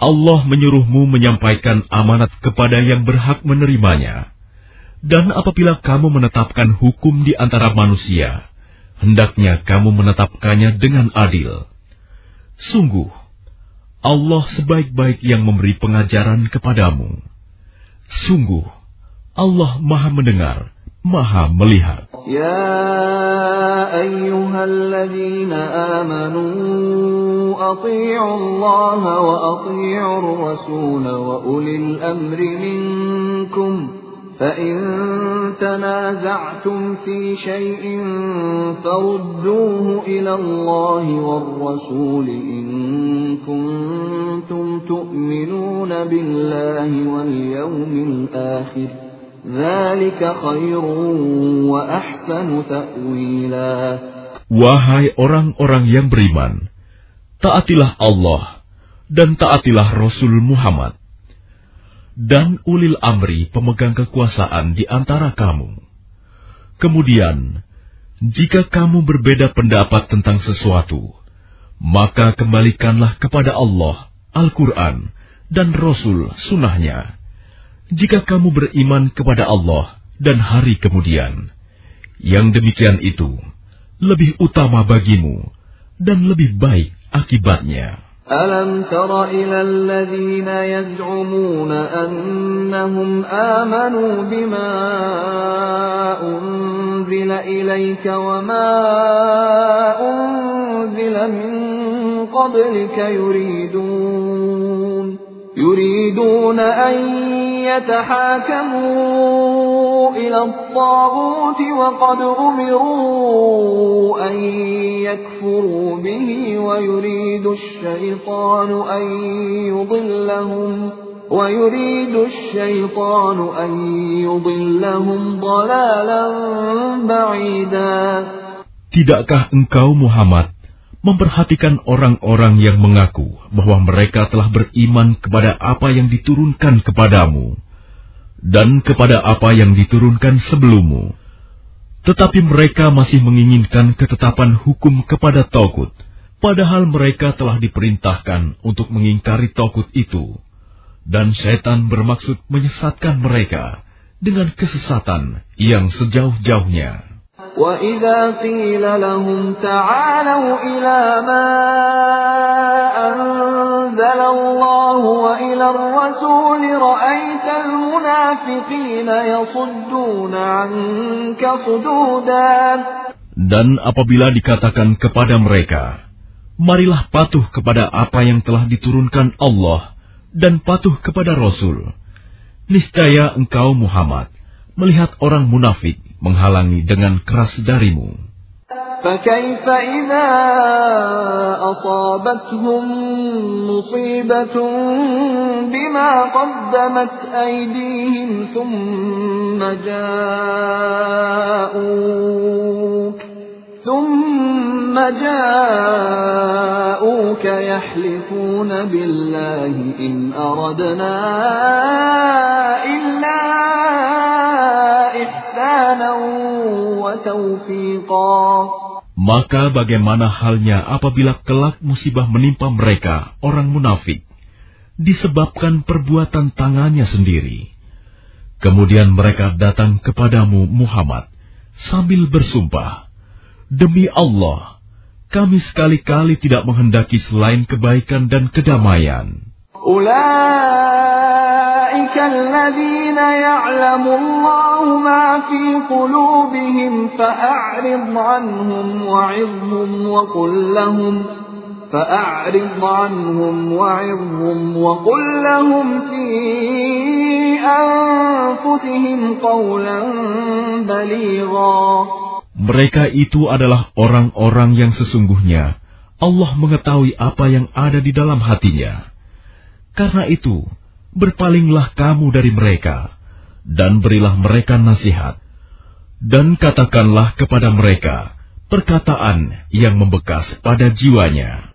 Allah menyuruhmu menyampaikan amanat kepada yang berhak menerimanya. Dan apabila kamu menetapkan hukum di antara manusia, hendaknya kamu menetapkannya dengan adil. Sungguh, Allah sebaik-baik yang memberi pengajaran kepadamu. Sungguh, Allah Maha Mendengar, Maha melihat. Ya ayyuhalladzina amanu ati'u Allah wa ati'u Rasul wa ulil amri minkum فإن تنازعتم في شيء فردوه إلى الله والرسول إن كنتم تؤمنون بالله واليوم الآخر Wahai orang-orang yang beriman, taatilah Allah dan taatilah Rasul Muhammad dan ulil amri pemegang kekuasaan di antara kamu. Kemudian, jika kamu berbeda pendapat tentang sesuatu, maka kembalikanlah kepada Allah Al-Quran dan Rasul sunnahnya jika kamu beriman kepada Allah dan hari kemudian. Yang demikian itu lebih utama bagimu dan lebih baik akibatnya. Alam tara ila alladhina yaz'umuna annahum amanu bima unzila ilayka wa ma unzila min qablika yuridun يريدون أن يتحاكموا إلى الطاغوت وقد أمروا أن يكفروا به ويريد الشيطان أن يضلهم ويريد الشيطان أن يضلهم ضلالا بعيدا. Tidakkah engkau Muhammad memperhatikan orang-orang yang mengaku bahwa mereka telah beriman kepada apa yang diturunkan kepadamu dan kepada apa yang diturunkan sebelummu, tetapi mereka masih menginginkan ketetapan hukum kepada Tokut, padahal mereka telah diperintahkan untuk mengingkari Tokut itu, dan setan bermaksud menyesatkan mereka dengan kesesatan yang sejauh-jauhnya. وإذا قيل لهم تعالوا إلى ما أنزل الله وإلى الرسول رأيت المنافقين يصدون عنك صدودا Dan apabila dikatakan kepada mereka, marilah patuh kepada apa yang telah diturunkan Allah dan patuh kepada Rasul. Niscaya engkau Muhammad melihat orang munafik menghalangi dengan keras darimu. فكيف إذا أصابتهم مصيبة بما قدمت أيديهم ثم جاءوك ثم جاءوك يحلفون بالله إن أردنا إلا إحسانا وتوفيقا maka bagaimana halnya apabila kelak musibah menimpa mereka, orang munafik, disebabkan perbuatan tangannya sendiri. Kemudian mereka datang kepadamu Muhammad sambil bersumpah, Demi Allah, kami sekali-kali tidak menghendaki selain kebaikan dan kedamaian. أولئك الذين يعلم الله ما في قلوبهم فأعرض عنهم وعظهم وقل لهم فأعرض عنهم وعظهم وقل لهم في أنفسهم قولا بليغا Mereka itu adalah orang-orang yang sesungguhnya Allah mengetahui apa yang ada di dalam hatinya. Karena itu, berpalinglah kamu dari mereka, dan berilah mereka nasihat, dan katakanlah kepada mereka perkataan yang membekas pada jiwanya.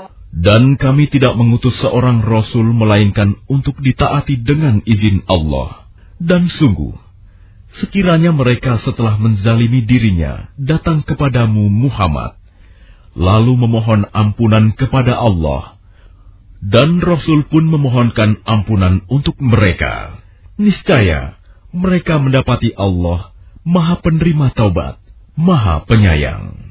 Dan kami tidak mengutus seorang rasul melainkan untuk ditaati dengan izin Allah. Dan sungguh, sekiranya mereka setelah menzalimi dirinya datang kepadamu Muhammad, lalu memohon ampunan kepada Allah, dan Rasul pun memohonkan ampunan untuk mereka. Niscaya mereka mendapati Allah Maha Penerima Taubat, Maha Penyayang.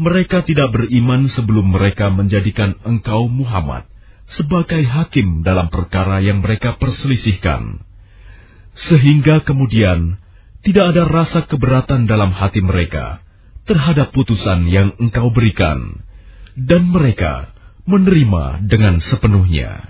mereka tidak beriman sebelum mereka menjadikan engkau Muhammad sebagai hakim dalam perkara yang mereka perselisihkan. Sehingga kemudian tidak ada rasa keberatan dalam hati mereka terhadap putusan yang engkau berikan, dan mereka menerima dengan sepenuhnya.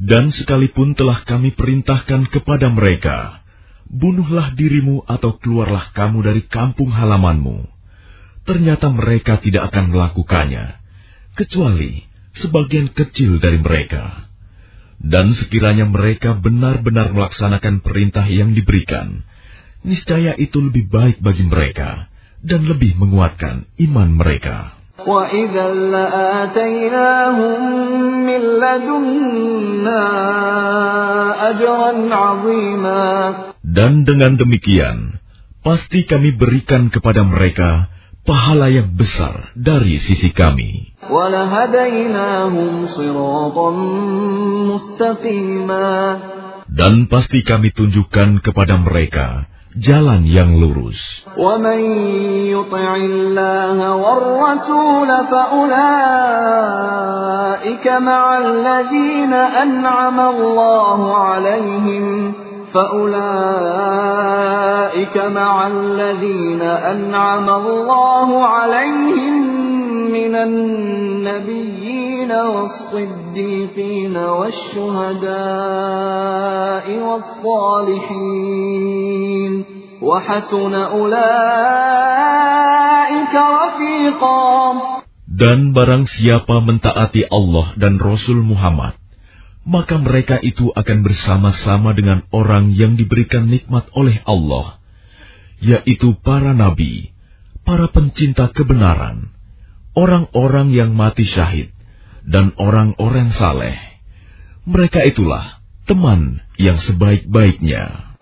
Dan sekalipun telah kami perintahkan kepada mereka, bunuhlah dirimu atau keluarlah kamu dari kampung halamanmu. Ternyata mereka tidak akan melakukannya, kecuali sebagian kecil dari mereka. Dan sekiranya mereka benar-benar melaksanakan perintah yang diberikan, niscaya itu lebih baik bagi mereka dan lebih menguatkan iman mereka. Dan dengan demikian, pasti kami berikan kepada mereka pahala yang besar dari sisi kami. Dan pasti kami tunjukkan kepada mereka jalan yang lurus. فأولئك مع الذين أنعم الله عليهم من النبيين والصديقين والشهداء والصالحين وحسن أولئك رفيقا Dan barang siapa mentaati Allah dan Rasul Muhammad, maka mereka itu akan bersama-sama dengan orang yang diberikan nikmat oleh Allah, yaitu para nabi, para pencinta kebenaran, orang-orang yang mati syahid dan orang-orang saleh. Mereka itulah teman yang sebaik-baiknya.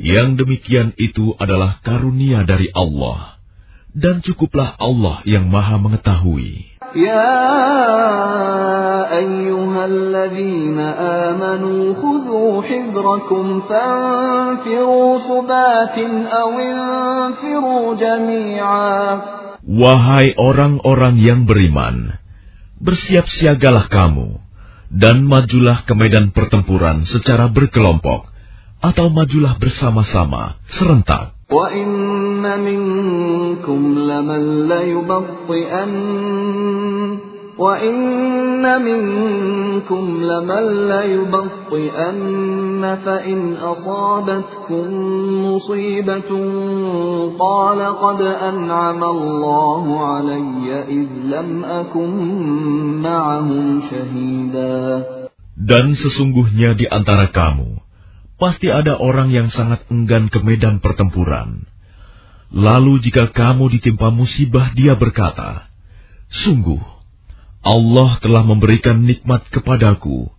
Yang demikian itu adalah karunia dari Allah, dan cukuplah Allah yang Maha Mengetahui. يا أيها الذين آمنوا خذوا حذركم فانفروا ثبات أو انفروا جميعا Wahai orang-orang yang beriman, bersiap-siagalah kamu, dan majulah ke medan pertempuran secara berkelompok, atau majulah bersama-sama, serentak. وإن منكم لمن ليبطئن وإن منكم لمن ليبطئن فإن أصابتكم مصيبة قال قد أنعم الله علي إذ لم أكن معهم شهيدا Dan sesungguhnya di antara kamu, pasti ada orang yang sangat enggan ke medan pertempuran. Lalu jika kamu ditimpa musibah, dia berkata, Sungguh, Allah telah memberikan nikmat kepadaku,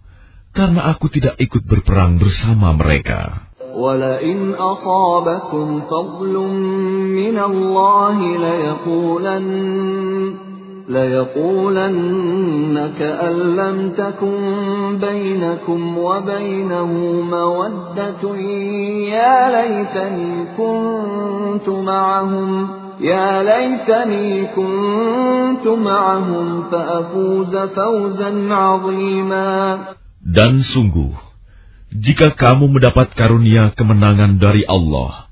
karena aku tidak ikut berperang bersama mereka. ولئن أصابكم فضل من الله ليقولن ليقولن كأن لم تكن بينكم وبينه مودة يا ليتني كنت معهم يا ليتني كنت معهم فأفوز فوزا عظيما Dan sungguh, jika kamu mendapat karunia kemenangan dari Allah,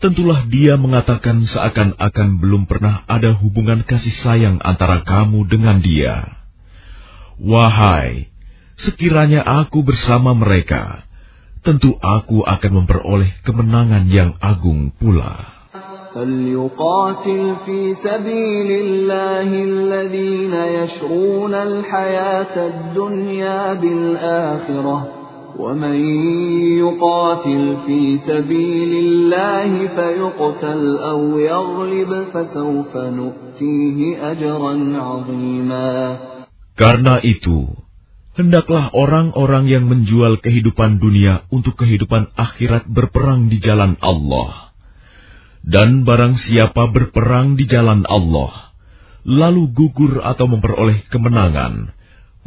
tentulah dia mengatakan seakan-akan belum pernah ada hubungan kasih sayang antara kamu dengan dia. Wahai, sekiranya aku bersama mereka, tentu aku akan memperoleh kemenangan yang agung pula. فليقاتل في سبيل الله الذين يشرون الحياة الدنيا بالآخرة ومن يقاتل في سبيل الله فيقتل أو يغلب فسوف نؤتيه أجرا عظيما Karena itu, hendaklah orang-orang yang menjual kehidupan dunia untuk kehidupan akhirat berperang di jalan Allah. Dan barang siapa berperang di jalan Allah, lalu gugur atau memperoleh kemenangan,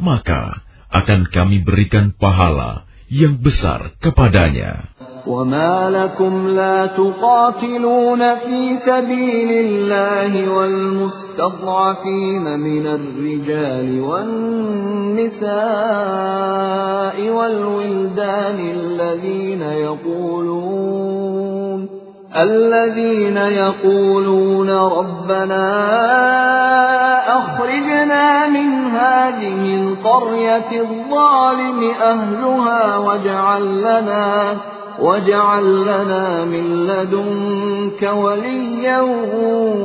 maka akan kami berikan pahala yang besar kepadanya. وما لكم لا تقاتلون في سبيل الله والمستضعفين من الرجال والنساء والولدان الذين يقولون الذين يقولون ربنا أخرجنا من هذه القرية الظالم أهلها واجعل لنا واجعل لنا من لدنك وليا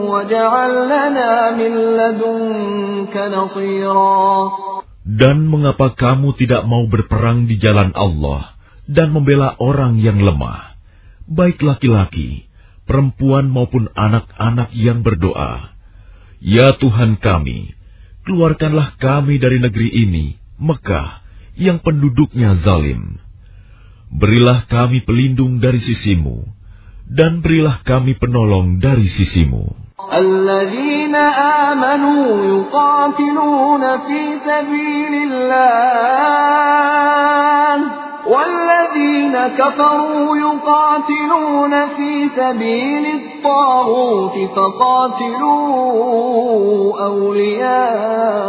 واجعل لنا من لدنك نصيرا Dan mengapa kamu tidak mau berperang di jalan Allah dan membela orang yang lemah, baik laki-laki, perempuan maupun anak-anak yang berdoa, Ya Tuhan kami, keluarkanlah kami dari negeri ini, Mekah, yang penduduknya zalim. Berilah kami pelindung dari sisimu, dan berilah kami penolong dari sisimu. الذين آمنوا يقاتلون في سبيل الله والذين كفروا يقاتلون في سبيل الطاغوت فقاتلوا أولياء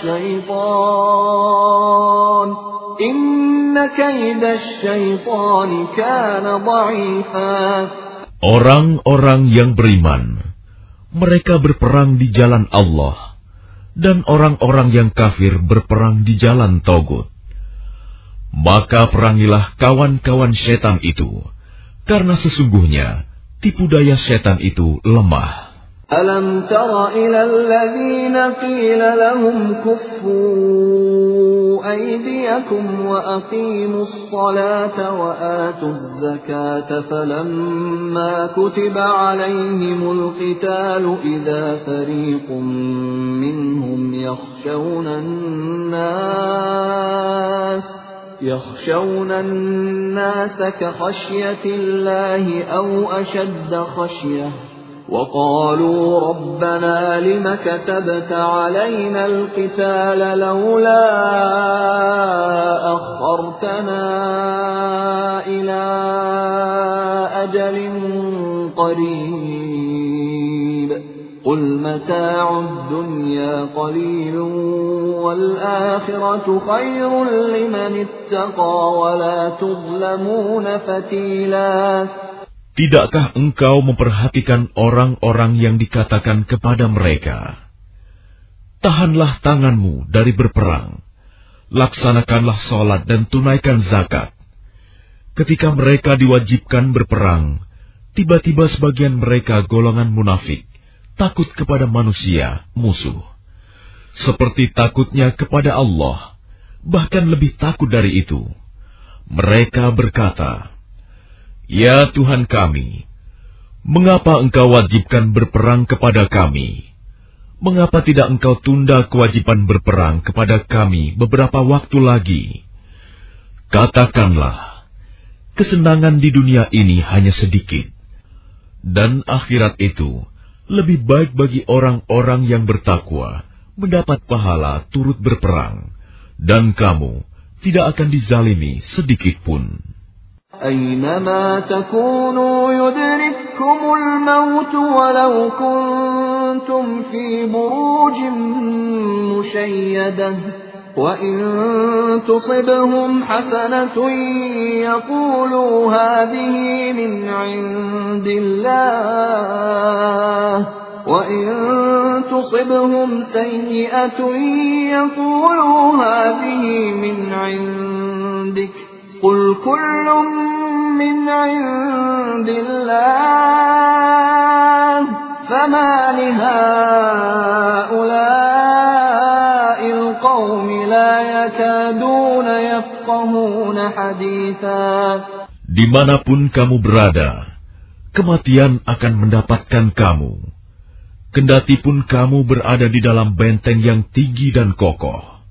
الشيطان إن كيد الشيطان كان ضعيفا Orang-orang yang beriman, mereka berperang di jalan Allah, dan orang-orang yang kafir berperang di jalan Togut. Maka perangilah kawan-kawan setan itu, karena sesungguhnya tipu daya setan itu lemah. Alam tara ila alladhina qila lahum kuffu aydiyakum wa aqimus salata wa atuz zakata falamma kutiba alayhimul qitalu idza fariqun minhum yakhshawna an-nas يخشون الناس كخشية الله أو أشد خشية. وقالوا ربنا لم كتبت علينا القتال لولا أخرتنا إلى أجل قريب. قل متاع الدنيا قليل والآخرة خير لمن اتقى ولا تظلمون فتيلا Tidakkah engkau memperhatikan orang-orang yang dikatakan kepada mereka, Tahanlah tanganmu dari berperang, laksanakanlah sholat dan tunaikan zakat. Ketika mereka diwajibkan berperang, tiba-tiba sebagian mereka golongan munafik, takut kepada manusia, musuh. Seperti takutnya kepada Allah, bahkan lebih takut dari itu. Mereka berkata, Ya Tuhan kami, mengapa Engkau wajibkan berperang kepada kami? Mengapa tidak Engkau tunda kewajiban berperang kepada kami beberapa waktu lagi? Katakanlah, kesenangan di dunia ini hanya sedikit, dan akhirat itu lebih baik bagi orang-orang yang bertakwa mendapat pahala turut berperang, dan kamu tidak akan dizalimi sedikit pun. أينما تكونوا يدرككم الموت ولو كنتم في بروج مشيدة وإن تصبهم حسنة يقولوا هذه من عند الله وإن تصبهم سيئة يقولوا هذه من عندك قل كل من عند الله فما لهؤلاء القوم لا يكادون يفقهون حديثا Dimanapun kamu berada, kematian akan mendapatkan kamu. Kendati pun kamu berada di dalam benteng yang tinggi dan kokoh.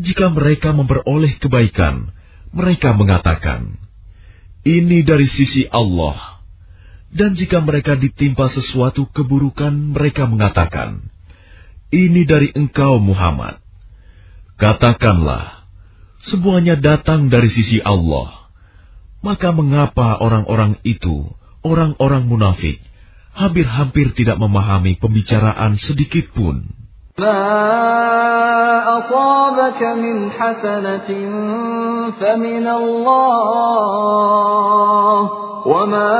Jika mereka memperoleh kebaikan, mereka mengatakan, "Ini dari sisi Allah." Dan jika mereka ditimpa sesuatu keburukan, mereka mengatakan, "Ini dari engkau, Muhammad." Katakanlah, semuanya datang dari sisi Allah. Maka mengapa orang-orang itu, orang-orang munafik, hampir-hampir tidak memahami pembicaraan sedikit pun? ما أصابك من حسنة فمن الله وما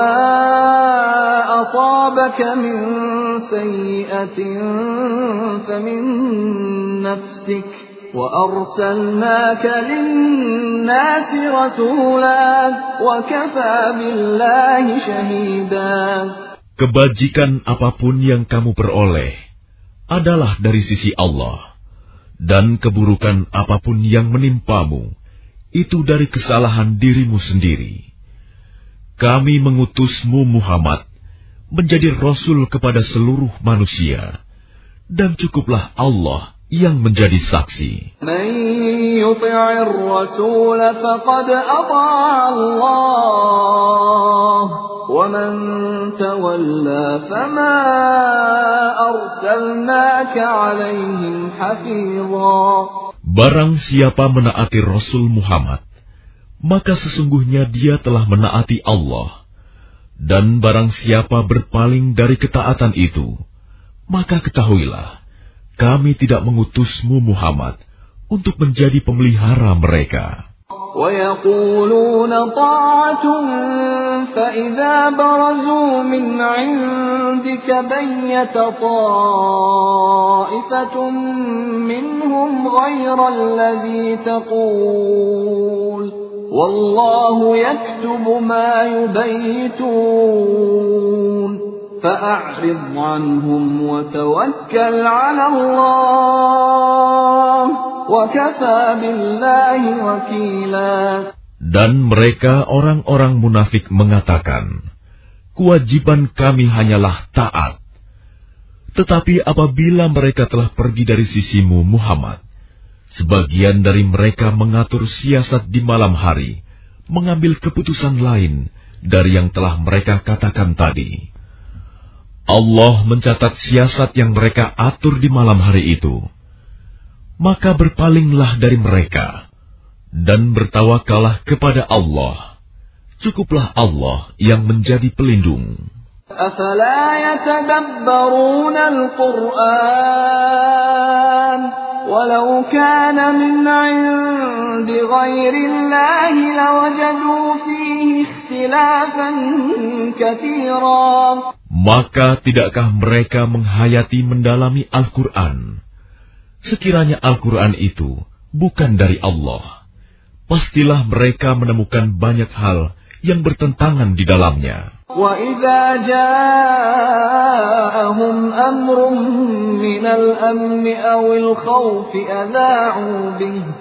أصابك من سيئة فمن نفسك وأرسلناك للناس رسولا وكفى بالله شهيدا Kebajikan apa pun yang kamu peroleh adalah dari sisi Allah, dan keburukan apa pun yang menimpamu itu dari kesalahan dirimu sendiri. Kami mengutusmu Muhammad menjadi rasul kepada seluruh manusia, dan cukuplah Allah yang menjadi saksi. Barang siapa menaati Rasul Muhammad, maka sesungguhnya dia telah menaati Allah. Dan barang siapa berpaling dari ketaatan itu, maka ketahuilah, kami tidak mengutusmu Muhammad untuk menjadi pemelihara mereka. ويقولون طاعة فإذا برزوا من عندك بيت طائفة منهم غير الذي تقول والله يكتب ما يبيتون فأعرض عنهم وتوكل على الله وكفى بالله وكيلا Dan mereka orang-orang munafik mengatakan, kewajiban kami hanyalah taat. Tetapi apabila mereka telah pergi dari sisimu Muhammad, Sebagian dari mereka mengatur siasat di malam hari, mengambil keputusan lain dari yang telah mereka katakan tadi. Allah mencatat siasat yang mereka atur di malam hari itu. Maka berpalinglah dari mereka dan bertawakallah kepada Allah. Cukuplah Allah yang menjadi pelindung. أفلا يتدبرون القرآن ولو كان من عند غير الله لوجدوا فيه اختلافا كثيرا Maka tidakkah mereka menghayati mendalami Al-Quran? Sekiranya Al-Quran itu bukan dari Allah, pastilah mereka menemukan banyak hal yang bertentangan di dalamnya. وإذا جاءهم أمر من الأمن أو الخوف أذاعوا به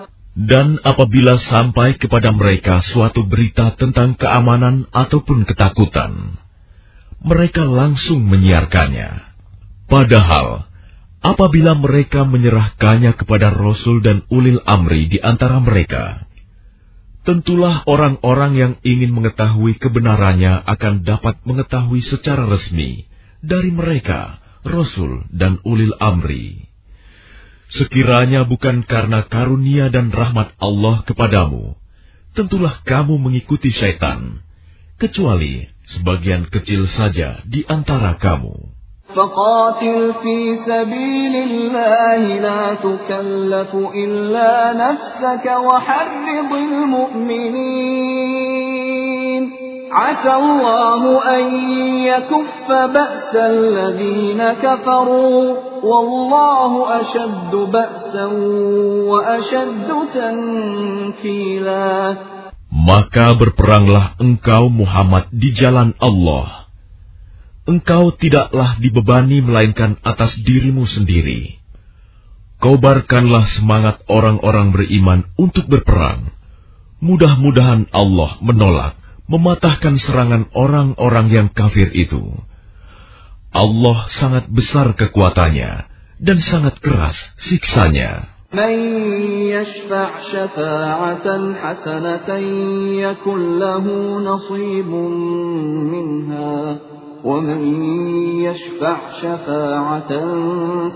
Dan apabila sampai kepada mereka suatu berita tentang keamanan ataupun ketakutan, mereka langsung menyiarkannya. Padahal, apabila mereka menyerahkannya kepada Rasul dan Ulil Amri di antara mereka, tentulah orang-orang yang ingin mengetahui kebenarannya akan dapat mengetahui secara resmi dari mereka, Rasul dan Ulil Amri. Sekiranya bukan karena karunia dan rahmat Allah kepadamu, tentulah kamu mengikuti syaitan, kecuali sebagian kecil saja di antara kamu. فقاتل في سبيل الله لا تكلف إلا نفسك وحرض المؤمنين عسى الله أن يكف بأس الذين كفروا والله أشد بأسا وأشد تنكيلا Maka berperanglah engkau Muhammad di jalan Allah engkau tidaklah dibebani melainkan atas dirimu sendiri. Kobarkanlah semangat orang-orang beriman untuk berperang. Mudah-mudahan Allah menolak, mematahkan serangan orang-orang yang kafir itu. Allah sangat besar kekuatannya dan sangat keras siksanya. من يشفع شفاعة حسنة يكن له نصيب منها ومن يشفع شفاعة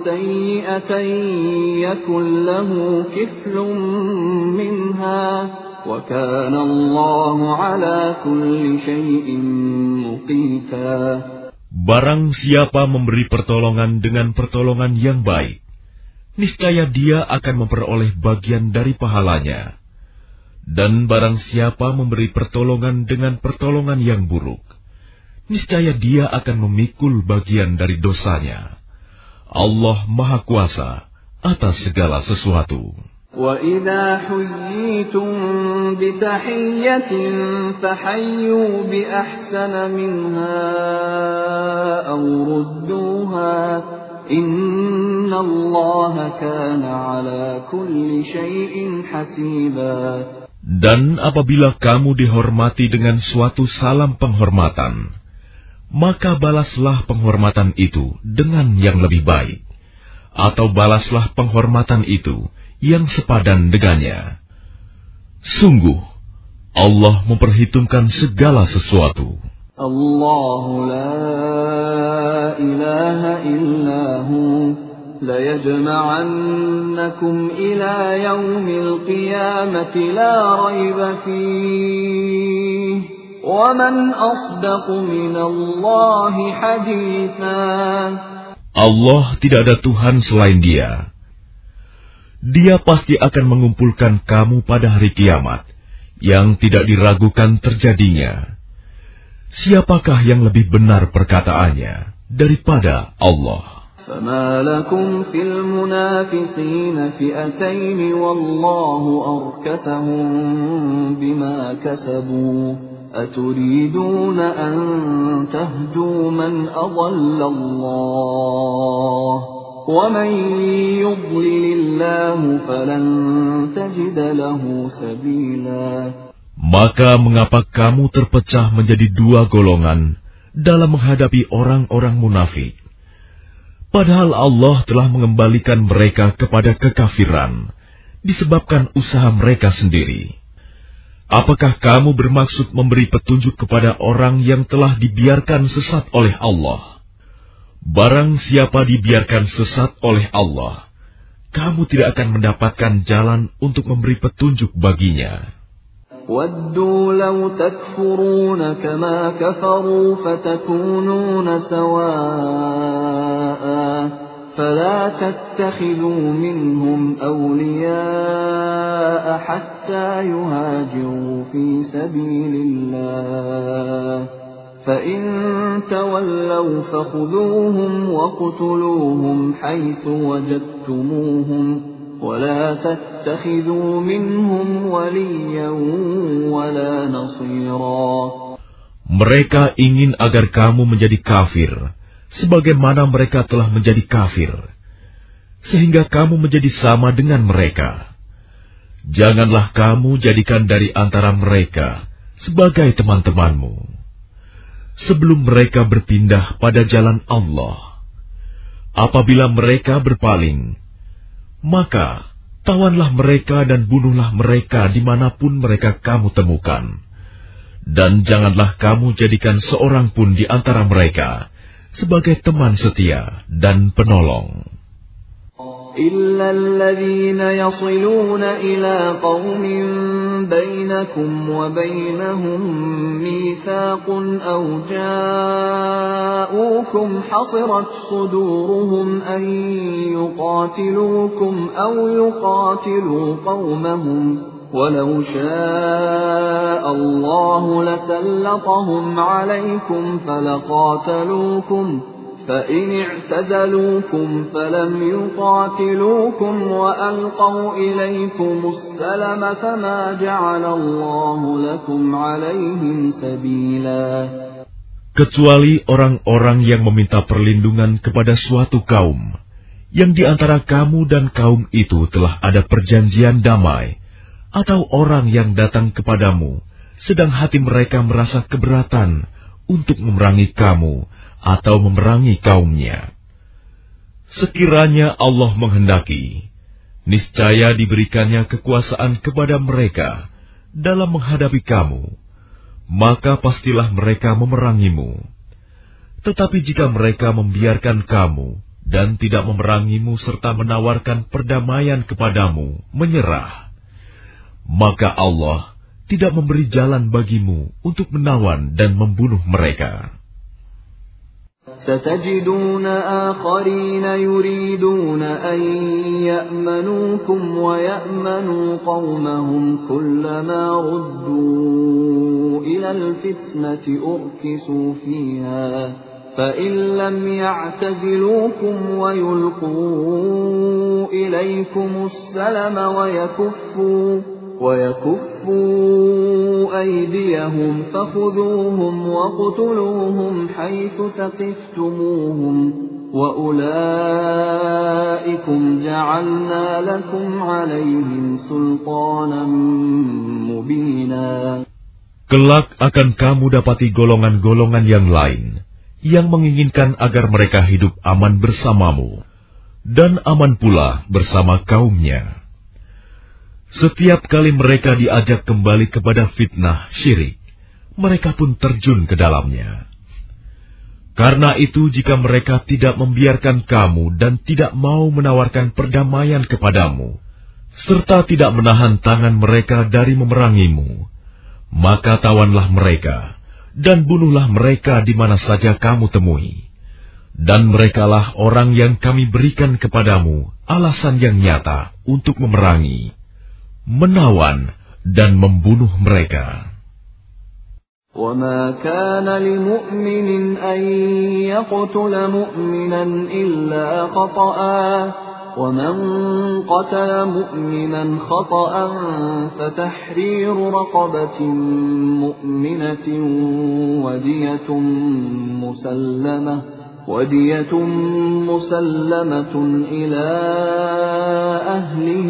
سيئة يكن له كفل منها وكان الله على كل شيء مقيتا Barang siapa memberi pertolongan dengan pertolongan yang baik, niscaya dia akan memperoleh bagian dari pahalanya. Dan barang siapa memberi pertolongan dengan pertolongan yang buruk, niscaya dia akan memikul bagian dari dosanya. Allah Maha Kuasa atas segala sesuatu. وَإِذَا حُيِّيتُم بِتَحِيَّةٍ فَحَيُّوا بِأَحْسَنَ مِنْهَا أَوْ رُدُّوهَا إِنَّ اللَّهَ كَانَ عَلَى كُلِّ شَيْءٍ حَسِيبًا Dan apabila kamu dihormati dengan suatu salam penghormatan, maka balaslah penghormatan itu dengan yang lebih baik, atau balaslah penghormatan itu yang sepadan dengannya. Sungguh, Allah memperhitungkan segala sesuatu. الله لا إله إلا هو ليجمعنكم إلى يوم القيامة لا ريب فيه ومن أصدق من الله حديثا Allah tidak ada Tuhan selain Dia. Dia pasti akan mengumpulkan kamu pada hari kiamat yang tidak diragukan terjadinya. Siapakah yang lebih benar perkataannya daripada Allah? فما لكم في المنافقين فئتين والله أركسهم بما كسبوا أتريدون أن تهدوا من أضل الله ومن يضلل الله فلن تجد له سبيلا Maka mengapa kamu terpecah menjadi dua golongan dalam menghadapi orang-orang munafik? Padahal Allah telah mengembalikan mereka kepada kekafiran disebabkan usaha mereka sendiri. Apakah kamu bermaksud memberi petunjuk kepada orang yang telah dibiarkan sesat oleh Allah? Barang siapa dibiarkan sesat oleh Allah, kamu tidak akan mendapatkan jalan untuk memberi petunjuk baginya. وَدُّوا لَوْ تَكْفُرُونَ كَمَا كَفَرُوا فَتَكُونُونَ سَوَاءً فلا تتخذوا منهم أولياء حتى يهاجروا في سبيل الله. فإن تولوا فخذوهم وقتلوهم حيث وجدتموهم ولا تتخذوا منهم وليا ولا نصيرا. Mereka ingin agar kamu menjadi kafir, sebagaimana mereka telah menjadi kafir, sehingga kamu menjadi sama dengan mereka. Janganlah kamu jadikan dari antara mereka sebagai teman-temanmu. Sebelum mereka berpindah pada jalan Allah, apabila mereka berpaling, maka tawanlah mereka dan bunuhlah mereka di mana pun mereka kamu temukan. Dan janganlah kamu jadikan seorang pun di antara mereka sebagai teman setia dan penolong. إلا الذين يصلون إلى قوم بينكم وبينهم ميثاق أو جاءوكم حصرت صدورهم أن يقاتلوكم أو يقاتلوا قومهم ولو شاء الله لسلطهم عليكم فلقاتلوكم فإن اعتزلوكم فلم يقاتلوكم وألقوا إليكم السلم فما جعل الله لكم عليهم سبيلا Kecuali orang-orang yang meminta perlindungan kepada suatu kaum, yang di antara kamu dan kaum itu telah ada perjanjian damai, atau orang yang datang kepadamu, sedang hati mereka merasa keberatan untuk memerangi kamu atau memerangi kaumnya. Sekiranya Allah menghendaki, niscaya diberikannya kekuasaan kepada mereka dalam menghadapi kamu, maka pastilah mereka memerangimu. Tetapi jika mereka membiarkan kamu dan tidak memerangimu serta menawarkan perdamaian kepadamu, menyerah, maka Allah tidak memberi jalan bagimu untuk menawan dan membunuh mereka. ستجدون آخرين يريدون أن يأمنوكم ويأمنوا قومهم كلما ردوا إلى الفتنة أركسوا فيها فإن لم يعتزلوكم ويلقوا إليكم السلم ويكفوا ويكفوا أيديهم فخذوهم وقتلوهم حيث ثقفتموهم وأولئكم جعلنا لكم عليهم سلطانا مبينا Kelak akan kamu dapati golongan-golongan yang lain yang menginginkan agar mereka hidup aman bersamamu dan aman pula bersama kaumnya. Setiap kali mereka diajak kembali kepada fitnah syirik, mereka pun terjun ke dalamnya. Karena itu, jika mereka tidak membiarkan kamu dan tidak mau menawarkan perdamaian kepadamu, serta tidak menahan tangan mereka dari memerangimu, maka tawanlah mereka dan bunuhlah mereka di mana saja kamu temui. Dan merekalah orang yang kami berikan kepadamu alasan yang nyata untuk memerangi menawan dan membunuh mereka. وما كان لمؤمن أن يقتل مؤمنا إلا خطأ ومن قتل مؤمنا خطأ فتحرير رقبة مؤمنة ودية مسلمة ودية مسلمة إلى أهله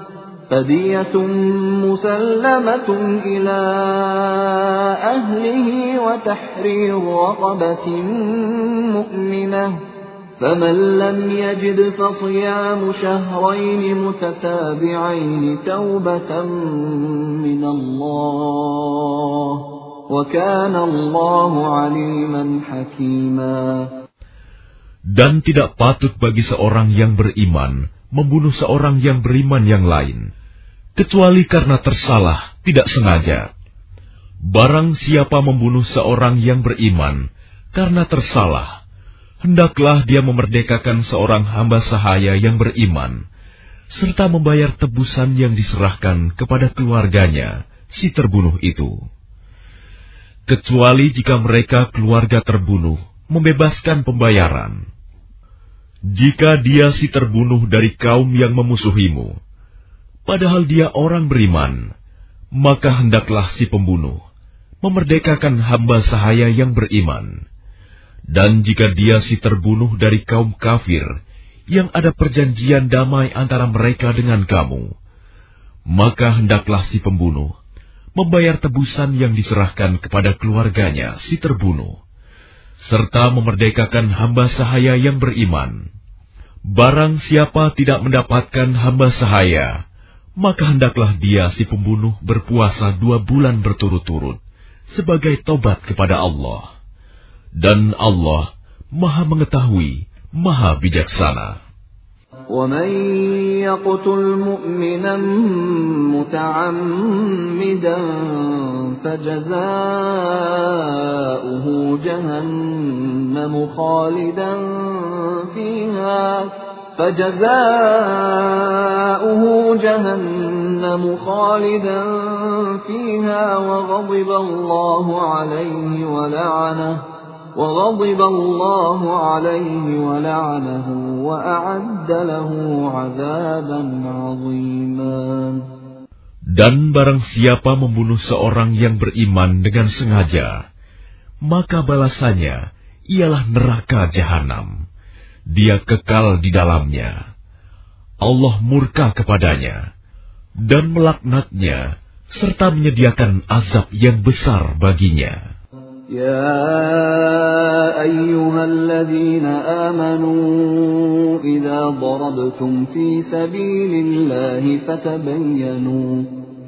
فدية مسلمة إلى أهله وتحرير رقبة مؤمنة فمن لم يجد فصيام شهرين متتابعين توبة من الله وكان الله عليما حكيما Dan tidak patut bagi seorang yang beriman membunuh seorang yang beriman yang lain, kecuali karena tersalah, tidak sengaja. Barang siapa membunuh seorang yang beriman karena tersalah, hendaklah dia memerdekakan seorang hamba sahaya yang beriman, serta membayar tebusan yang diserahkan kepada keluarganya, si terbunuh itu. Kecuali jika mereka keluarga terbunuh membebaskan pembayaran. Jika dia si terbunuh dari kaum yang memusuhimu, padahal dia orang beriman, maka hendaklah si pembunuh memerdekakan hamba sahaya yang beriman. Dan jika dia si terbunuh dari kaum kafir, yang ada perjanjian damai antara mereka dengan kamu, maka hendaklah si pembunuh membayar tebusan yang diserahkan kepada keluarganya si terbunuh, serta memerdekakan hamba sahaya yang beriman. Barang siapa tidak mendapatkan hamba sahaya, maka hendaklah dia si pembunuh berpuasa dua bulan berturut-turut sebagai tobat kepada Allah. Dan Allah maha mengetahui, maha bijaksana. ومن يقتل مؤمنا متعمدا فجزاؤه جهنم خالدا فيها فجزاؤه جهنم خالدا فيها وغضب الله عليه ولعنه وغضب الله عليه ولعنه وأعد له عذابا عظيما Dan barang siapa membunuh seorang yang beriman dengan sengaja, maka balasannya ialah neraka jahanam dia kekal di dalamnya. Allah murka kepadanya dan melaknatnya serta menyediakan azab yang besar baginya. Ya ayyuhalladzina amanu idza darabtum fi sabilillahi fatabayyanu فتبينوا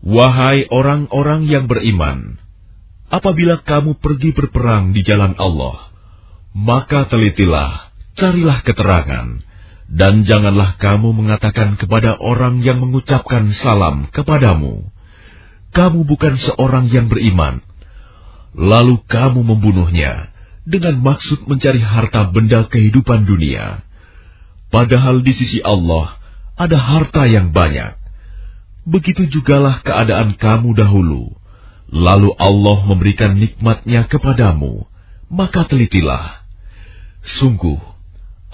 Wahai orang-orang yang beriman, apabila kamu pergi berperang di jalan Allah, maka telitilah, carilah keterangan, dan janganlah kamu mengatakan kepada orang yang mengucapkan salam kepadamu, kamu bukan seorang yang beriman, lalu kamu membunuhnya dengan maksud mencari harta benda kehidupan dunia. Padahal di sisi Allah ada harta yang banyak. Begitu jugalah keadaan kamu dahulu. Lalu Allah memberikan nikmatnya kepadamu, maka telitilah. Sungguh,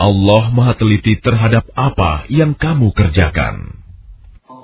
Allah maha teliti terhadap apa yang kamu kerjakan.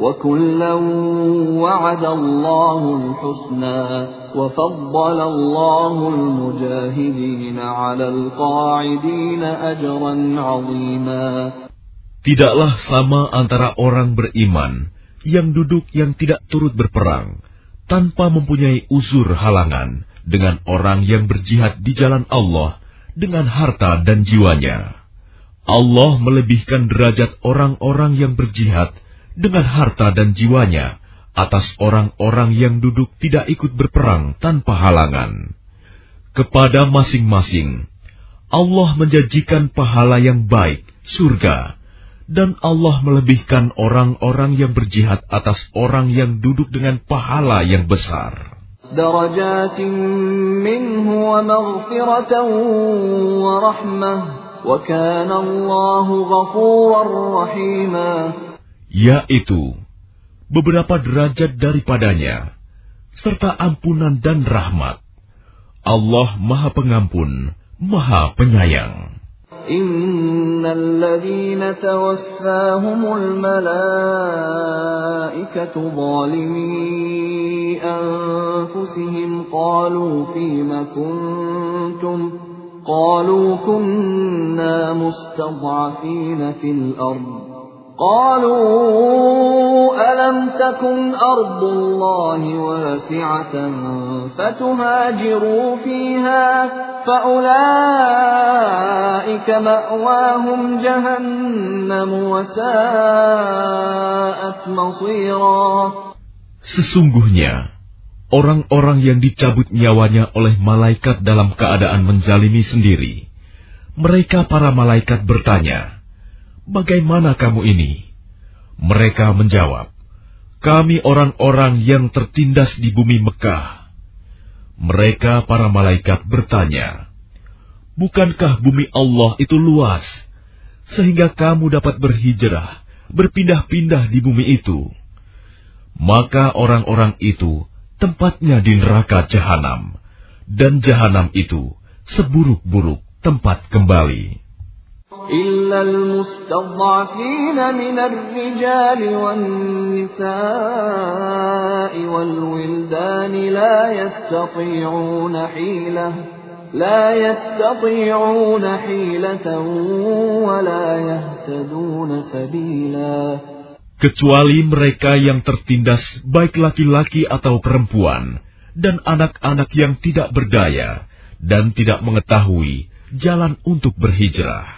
وكلا وعد الله الحسنى وفضل الله المجاهدين على القاعدين أجرا عظيما Tidaklah sama antara orang beriman yang duduk yang tidak turut berperang tanpa mempunyai uzur halangan dengan orang yang berjihad di jalan Allah dengan harta dan jiwanya. Allah melebihkan derajat orang-orang yang berjihad dengan harta dan jiwanya atas orang-orang yang duduk tidak ikut berperang tanpa halangan. Kepada masing-masing, Allah menjanjikan pahala yang baik, surga, dan Allah melebihkan orang-orang yang berjihad atas orang yang duduk dengan pahala yang besar. wa منه ومغفرة ورحمة وكان الله غفورا رحيما yaitu beberapa derajat daripadanya, serta ampunan dan rahmat. Allah Maha Pengampun, Maha Penyayang. إن الذين توفاهم الملائكة ظالمي أنفسهم قالوا فيم كنتم قالوا كنا مستضعفين في الأرض قالوا ألم تكن أرض الله واسعة فتهاجروا فيها فأولئك مأواهم جهنم وساءت مصيرا Sesungguhnya, orang-orang yang dicabut nyawanya oleh malaikat dalam keadaan menzalimi sendiri, mereka para malaikat bertanya, bagaimana kamu ini? Mereka menjawab, kami orang-orang yang tertindas di bumi Mekah. Mereka para malaikat bertanya, bukankah bumi Allah itu luas, sehingga kamu dapat berhijrah, berpindah-pindah di bumi itu? Maka orang-orang itu tempatnya di neraka jahanam, dan jahanam itu seburuk-buruk tempat kembali. إلا المستضعفين من الرجال والنساء والولدان لا يستطيعون حيلة لا يستطيعون حيلة ولا يهتدون سبيلا Kecuali mereka yang tertindas baik laki-laki atau perempuan dan anak-anak yang tidak berdaya dan tidak mengetahui jalan untuk berhijrah.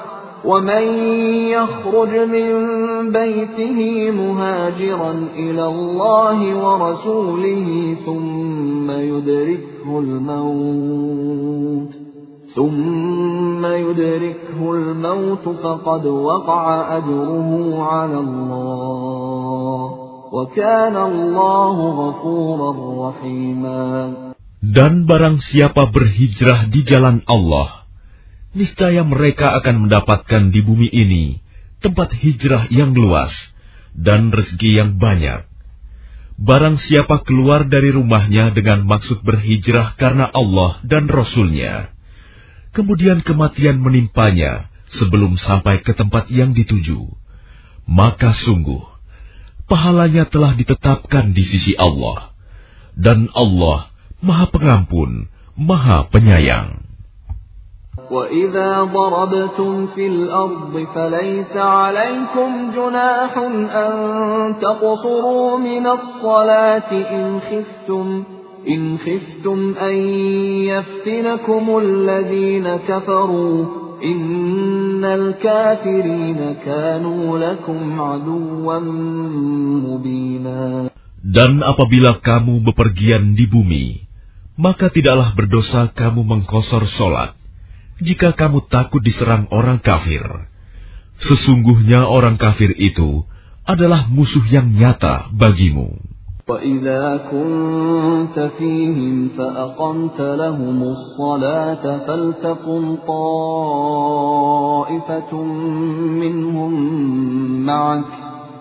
ومن يخرج من بيته مهاجرا إلى الله ورسوله ثم يدركه الموت ثم يدركه الموت فقد وقع أجره على الله وكان الله غفورا رحيما Dan barang siapa berhijrah di jalan Allah, niscaya mereka akan mendapatkan di bumi ini tempat hijrah yang luas dan rezeki yang banyak. Barang siapa keluar dari rumahnya dengan maksud berhijrah karena Allah dan Rasul-Nya, kemudian kematian menimpanya sebelum sampai ke tempat yang dituju, maka sungguh pahalanya telah ditetapkan di sisi Allah, dan Allah Maha Pengampun, Maha Penyayang. وإذا ضربتم في الأرض فليس عليكم جناح أن تقصروا من الصلاة إن خفتم إن خفتم أن يفتنكم الذين كفروا إن الكافرين كانوا لكم عدوا مبينا Dan apabila kamu bepergian di bumi, maka tidaklah berdosa kamu mengkosor solat, jika kamu takut diserang orang kafir. Sesungguhnya orang kafir itu adalah musuh yang nyata bagimu. وإذا كنت فيهم فأقمت لهم الصلاة فلتقم طائفة منهم معك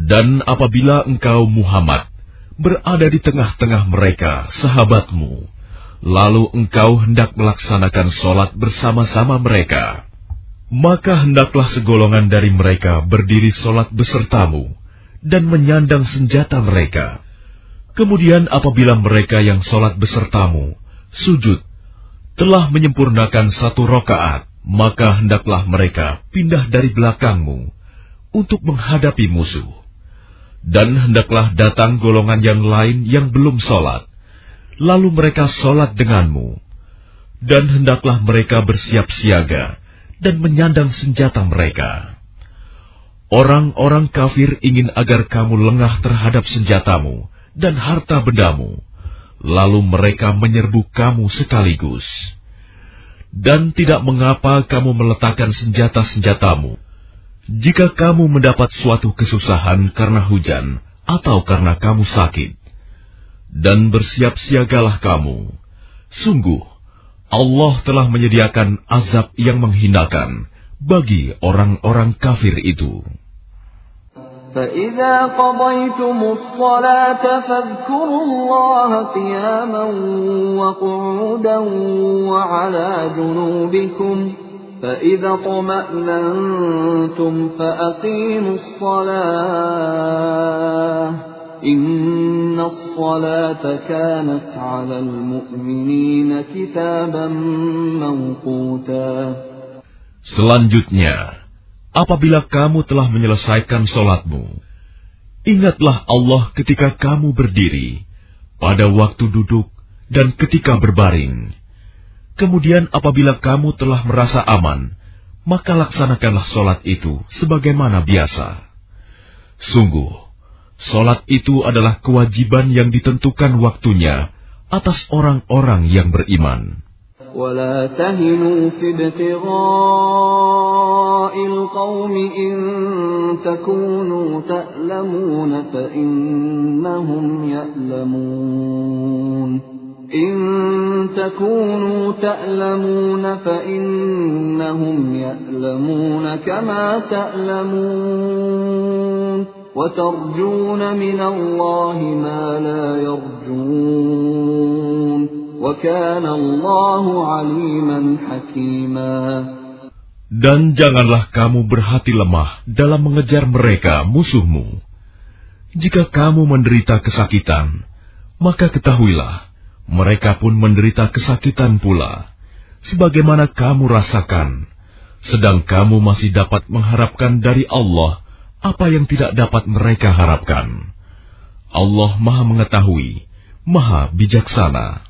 Dan apabila engkau Muhammad berada di tengah-tengah mereka, sahabatmu, lalu engkau hendak melaksanakan sholat bersama-sama mereka, maka hendaklah segolongan dari mereka berdiri sholat besertamu dan menyandang senjata mereka. Kemudian apabila mereka yang sholat besertamu, sujud, telah menyempurnakan satu rokaat, maka hendaklah mereka pindah dari belakangmu untuk menghadapi musuh dan hendaklah datang golongan yang lain yang belum sholat, lalu mereka sholat denganmu, dan hendaklah mereka bersiap siaga dan menyandang senjata mereka. Orang-orang kafir ingin agar kamu lengah terhadap senjatamu dan harta bendamu, lalu mereka menyerbu kamu sekaligus. Dan tidak mengapa kamu meletakkan senjata-senjatamu jika kamu mendapat suatu kesusahan karena hujan atau karena kamu sakit, dan bersiap siagalah kamu, sungguh Allah telah menyediakan azab yang menghinakan bagi orang-orang kafir itu. فإذا قضيتم الصلاة فاذكروا الله قياما وقعودا وعلى جنوبكم فإذا طمأننتم فأقيموا الصلاة إن الصلاة كانت على المؤمنين كتابا موقوتا Selanjutnya, apabila kamu telah menyelesaikan sholatmu, ingatlah Allah ketika kamu berdiri, pada waktu duduk, dan ketika berbaring Kemudian apabila kamu telah merasa aman, maka laksanakanlah solat itu sebagaimana biasa. Sungguh, solat itu adalah kewajiban yang ditentukan waktunya atas orang-orang yang beriman. ولا تهنوا في ابتغاء القوم إن تكونوا تألمون فإنهم يألمون إن تكونوا تألمون فإنهم يألمون كما تألمون وترجون من الله ما لا يرجون وكان الله عليما حكيما Dan janganlah kamu berhati lemah dalam mengejar mereka musuhmu. Jika kamu menderita kesakitan, maka ketahuilah mereka pun menderita kesakitan pula, sebagaimana kamu rasakan. sedang kamu masih dapat mengharapkan dari Allah apa yang tidak dapat mereka harapkan. Allah Maha Mengetahui, Maha Bijaksana.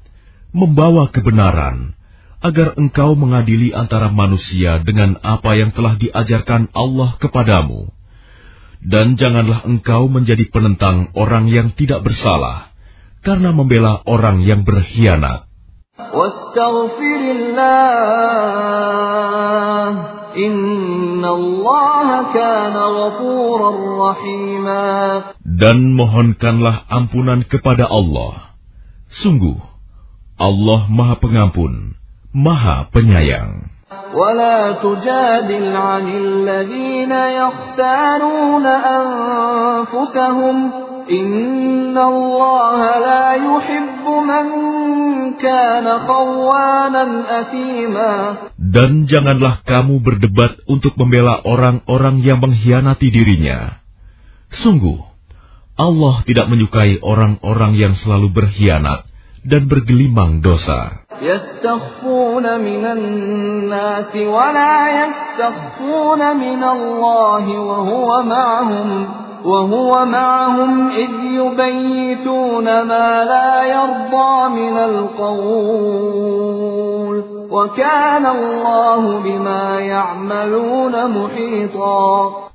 membawa kebenaran, agar engkau mengadili antara manusia dengan apa yang telah diajarkan Allah kepadamu. Dan janganlah engkau menjadi penentang orang yang tidak bersalah, karena membela orang yang berkhianat. Dan mohonkanlah ampunan kepada Allah. Sungguh, Allah Maha Pengampun, Maha Penyayang. ولا تجادل عن الذين يختارون أنفسهم إن الله لا يحب من dan janganlah kamu berdebat untuk membela orang-orang yang mengkhianati dirinya. Sungguh, Allah tidak menyukai orang-orang yang selalu berkhianat dan bergelimang dosa.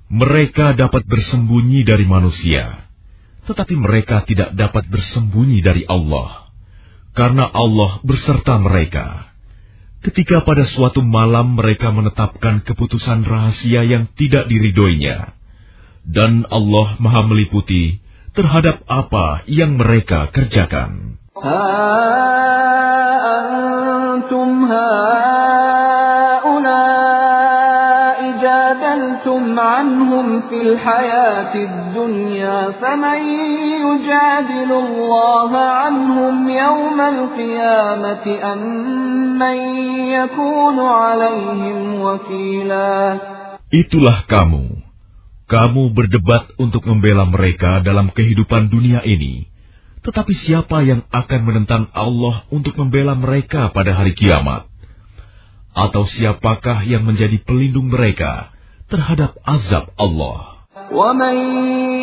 Mereka dapat bersembunyi dari manusia, tetapi mereka tidak dapat bersembunyi dari Allah karena Allah berserta mereka. Ketika pada suatu malam mereka menetapkan keputusan rahasia yang tidak diridoinya, dan Allah Maha Meliputi terhadap apa yang mereka kerjakan. عنهم في الحياة الدنيا فمن يجادل الله عنهم يوم القيامة أم من يكون عليهم وكيلا Itulah kamu kamu berdebat untuk membela mereka dalam kehidupan dunia ini, tetapi siapa yang akan menentang Allah untuk membela mereka pada hari kiamat? Atau siapakah yang menjadi pelindung mereka terhadap azab Allah? ومن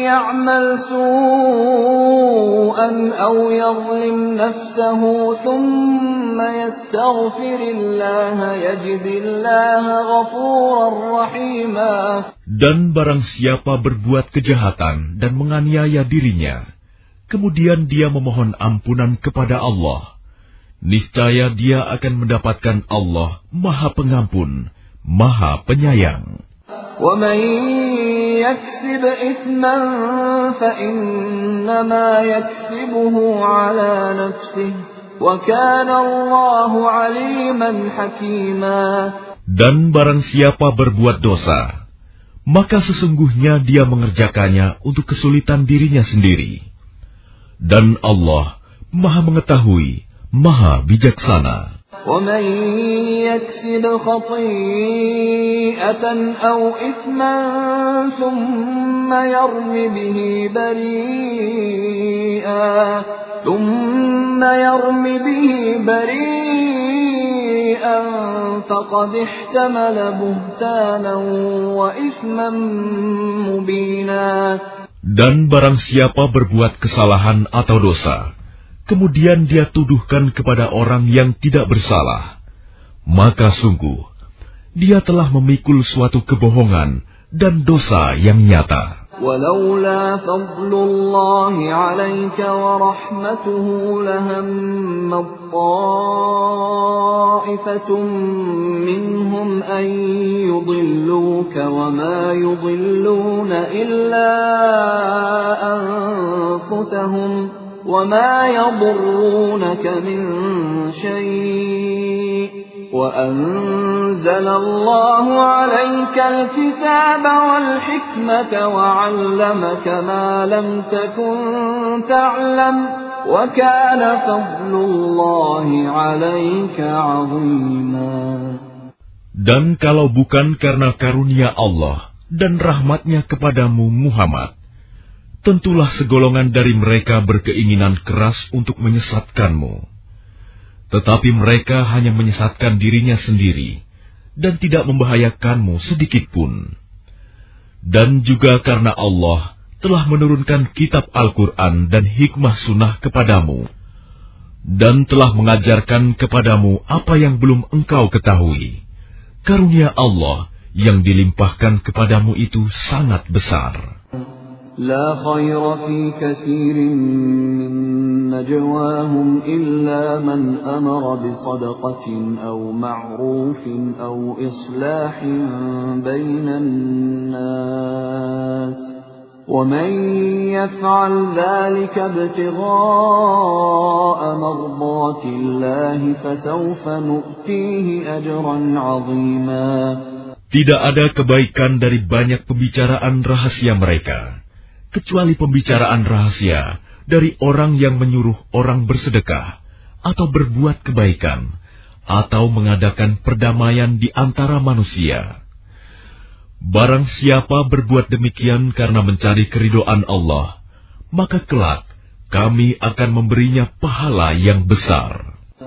يعمل سوءا أو يظلم نفسه ثم يستغفر الله يجد الله غفورا رحيما Dan barang siapa berbuat kejahatan dan menganiaya dirinya, kemudian dia memohon ampunan kepada Allah, niscaya dia akan mendapatkan Allah Maha Pengampun, Maha Penyayang. ومن يكسب إثما فإنما يكسبه على نفسه وكان الله عليما حكيما Dan barang siapa berbuat dosa, maka sesungguhnya dia mengerjakannya untuk kesulitan dirinya sendiri. Dan Allah maha mengetahui, maha bijaksana. ومن يكسب خطيئة أو إثما ثم يرم به بريئا ثم يرم به بريئا فقد احتمل بهتانا وإثما مبينا. Dan barang siapa berbuat kesalahan atau dosa, kemudian dia tuduhkan kepada orang yang tidak bersalah, maka sungguh dia telah memikul suatu kebohongan dan dosa yang nyata. ولولا فضل الله عليك ورحمته لهم طائفة منهم أن يضلوك وما يضلون إلا أنفسهم وما يضرونك من شيء وأنزل الله عليك الكتاب والحكمة وعلمك ما لم تكن تعلم وكان فضل الله عليك عظيما Dan kalau bukan karena karunia Allah dan rahmatnya kepadamu Muhammad, tentulah segolongan dari mereka berkeinginan keras untuk menyesatkanmu. Tetapi mereka hanya menyesatkan dirinya sendiri dan tidak membahayakanmu sedikit pun. Dan juga karena Allah telah menurunkan kitab Al-Quran dan hikmah sunnah kepadamu, dan telah mengajarkan kepadamu apa yang belum engkau ketahui. Karunia Allah yang dilimpahkan kepadamu itu sangat besar. لا خير في كثير من نجواهم إلا من أمر بصدقة أو معروف أو إصلاح بين الناس. ومن يفعل ذلك ابتغاء مرضات الله فسوف نؤتيه أجرا عظيما. Tidak ada kebaikan dari banyak pembicaraan rahasia mereka. Kecuali pembicaraan rahasia dari orang yang menyuruh orang bersedekah atau berbuat kebaikan atau mengadakan perdamaian di antara manusia. Barang siapa berbuat demikian karena mencari keridoan Allah, maka kelak kami akan memberinya pahala yang besar.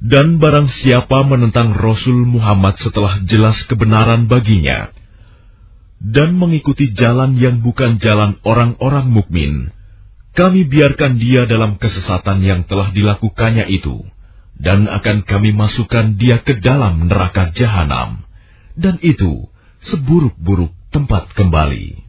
Dan barang siapa menentang Rasul Muhammad setelah jelas kebenaran baginya, dan mengikuti jalan yang bukan jalan orang-orang mukmin, kami biarkan dia dalam kesesatan yang telah dilakukannya itu, dan akan kami masukkan dia ke dalam neraka jahanam, dan itu seburuk-buruk tempat kembali.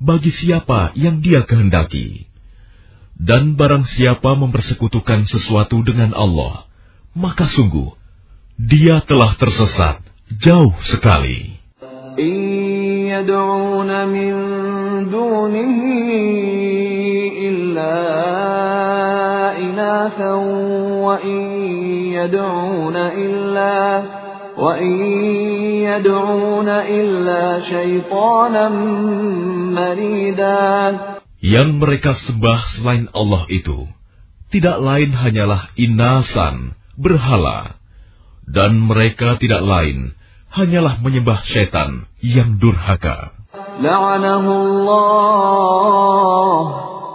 bagi siapa yang dia kehendaki. Dan barang siapa mempersekutukan sesuatu dengan Allah, maka sungguh dia telah tersesat jauh sekali. Yang mereka sembah selain Allah itu, tidak lain hanyalah inasan, berhala. Dan mereka tidak lain, hanyalah menyembah setan yang durhaka.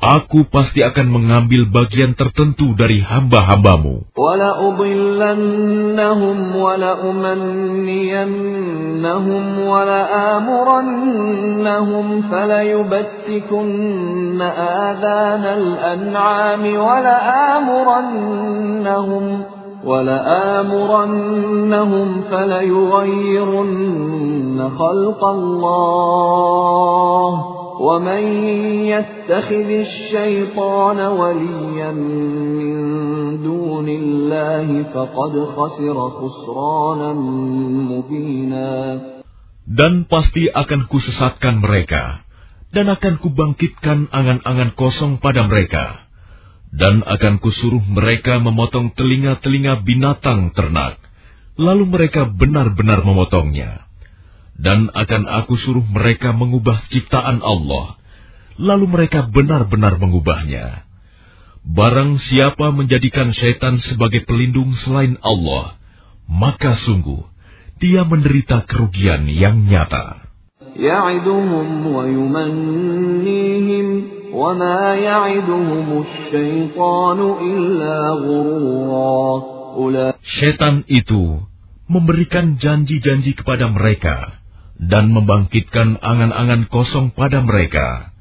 Aku pasti akan mengambil bagian tertentu dari hamba-hambamu. وَلَأُضِلَّنَّهُمْ وَلَأُمَنِّيَنَّهُمْ وَلَآمُرَنَّهُمْ فَلَيُبَتِّكُنَّ آذَانَ الْأَنْعَامِ وَلَآمُرَنَّهُمْ ولآمرنهم فليغيرن خلق الله ومن يتخذ الشيطان وليا من دون الله فقد خسر خسرانا مبينا Dan pasti akan kusesatkan mereka, dan akan kubangkitkan angan-angan kosong pada mereka, dan akan kusuruh mereka memotong telinga-telinga binatang ternak, lalu mereka benar-benar memotongnya dan akan aku suruh mereka mengubah ciptaan Allah, lalu mereka benar-benar mengubahnya. Barang siapa menjadikan setan sebagai pelindung selain Allah, maka sungguh dia menderita kerugian yang nyata. Setan itu memberikan janji-janji kepada mereka dan membangkitkan angan-angan kosong pada mereka.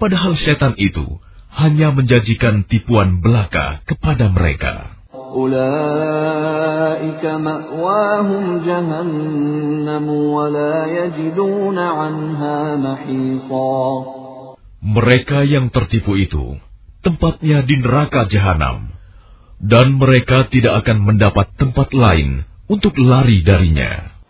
Padahal setan itu hanya menjanjikan tipuan belaka kepada mereka. Mereka yang tertipu itu tempatnya di neraka jahanam dan mereka tidak akan mendapat tempat lain untuk lari darinya.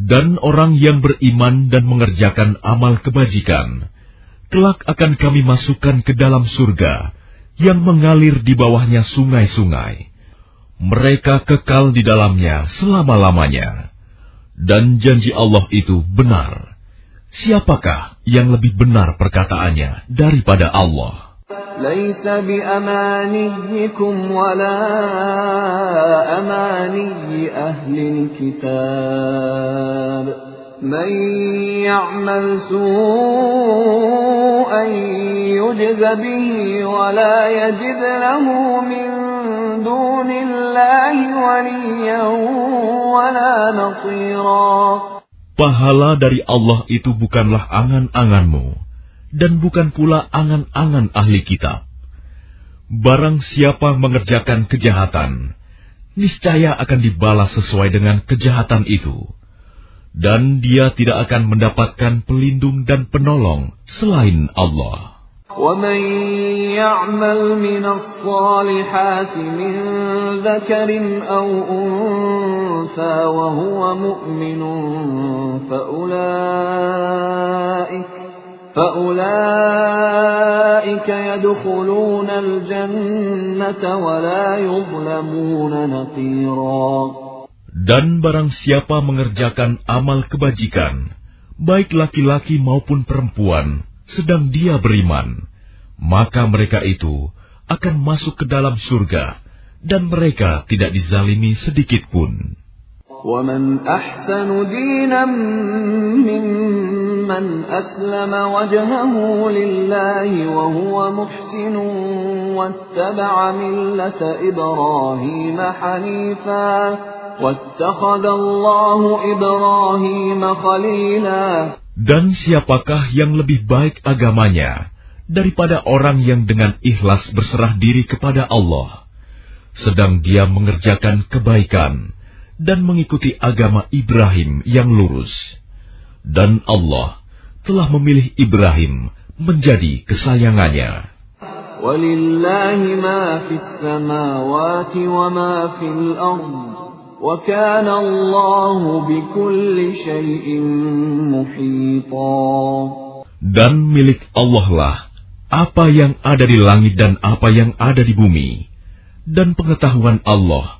Dan orang yang beriman dan mengerjakan amal kebajikan, kelak akan kami masukkan ke dalam surga yang mengalir di bawahnya sungai-sungai. Mereka kekal di dalamnya selama-lamanya. Dan janji Allah itu benar. Siapakah yang lebih benar perkataannya daripada Allah? ليس بأمانيكم ولا أماني أهل الكتاب. من يعمل سوءا يجز به ولا يجد له من دون الله وليا ولا نصيرا. Pahala dari Allah itu bukanlah angan-anganmu. dan bukan pula angan-angan ahli kitab. Barang siapa mengerjakan kejahatan, niscaya akan dibalas sesuai dengan kejahatan itu, dan dia tidak akan mendapatkan pelindung dan penolong selain Allah. ومن يعمل من الصالحات من ذكر أو أنثى وهو مؤمن فأولئك فأولئك يدخلون الجنة ولا يظلمون نقيرا Dan barang siapa mengerjakan amal kebajikan, baik laki-laki maupun perempuan, sedang dia beriman, maka mereka itu akan masuk ke dalam surga, dan mereka tidak dizalimi sedikit pun. ومن أحسن دينا ممن أسلم وجهه لله وهو محسن واتبع ملة إبراهيم حنيفا واتخذ الله إبراهيم خليلا Dan siapakah yang lebih baik agamanya daripada orang yang dengan ikhlas berserah diri kepada Allah, sedang dia mengerjakan kebaikan, dan mengikuti agama Ibrahim yang lurus. Dan Allah telah memilih Ibrahim menjadi kesayangannya. Dan milik Allah lah apa yang ada di langit dan apa yang ada di bumi. Dan pengetahuan Allah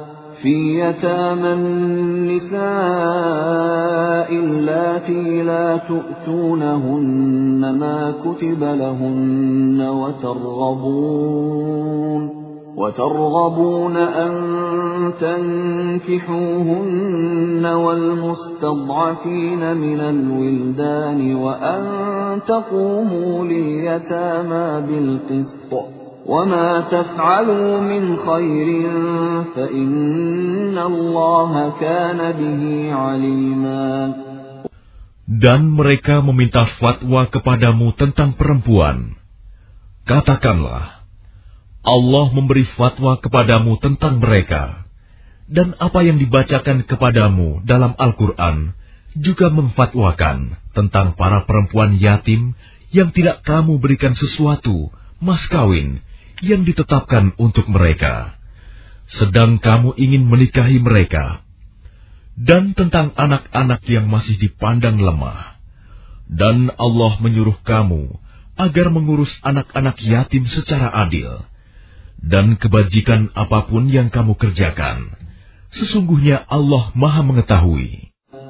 في يتامى النساء اللاتي لا تؤتونهن ما كتب لهن وترغبون وترغبون أن تنكحوهن والمستضعفين من الولدان وأن تقوموا لليتامى بالقسط. وما تفعلوا من خير فإن الله كان به عليما Dan mereka meminta fatwa kepadamu tentang perempuan. Katakanlah, Allah memberi fatwa kepadamu tentang mereka. Dan apa yang dibacakan kepadamu dalam Al-Quran juga memfatwakan tentang para perempuan yatim yang tidak kamu berikan sesuatu, mas kawin, yang ditetapkan untuk mereka. Sedang kamu ingin menikahi mereka. Dan tentang anak-anak yang masih dipandang lemah. Dan Allah menyuruh kamu agar mengurus anak-anak yatim secara adil. Dan kebajikan apa pun yang kamu kerjakan. Sesungguhnya Allah maha mengetahui.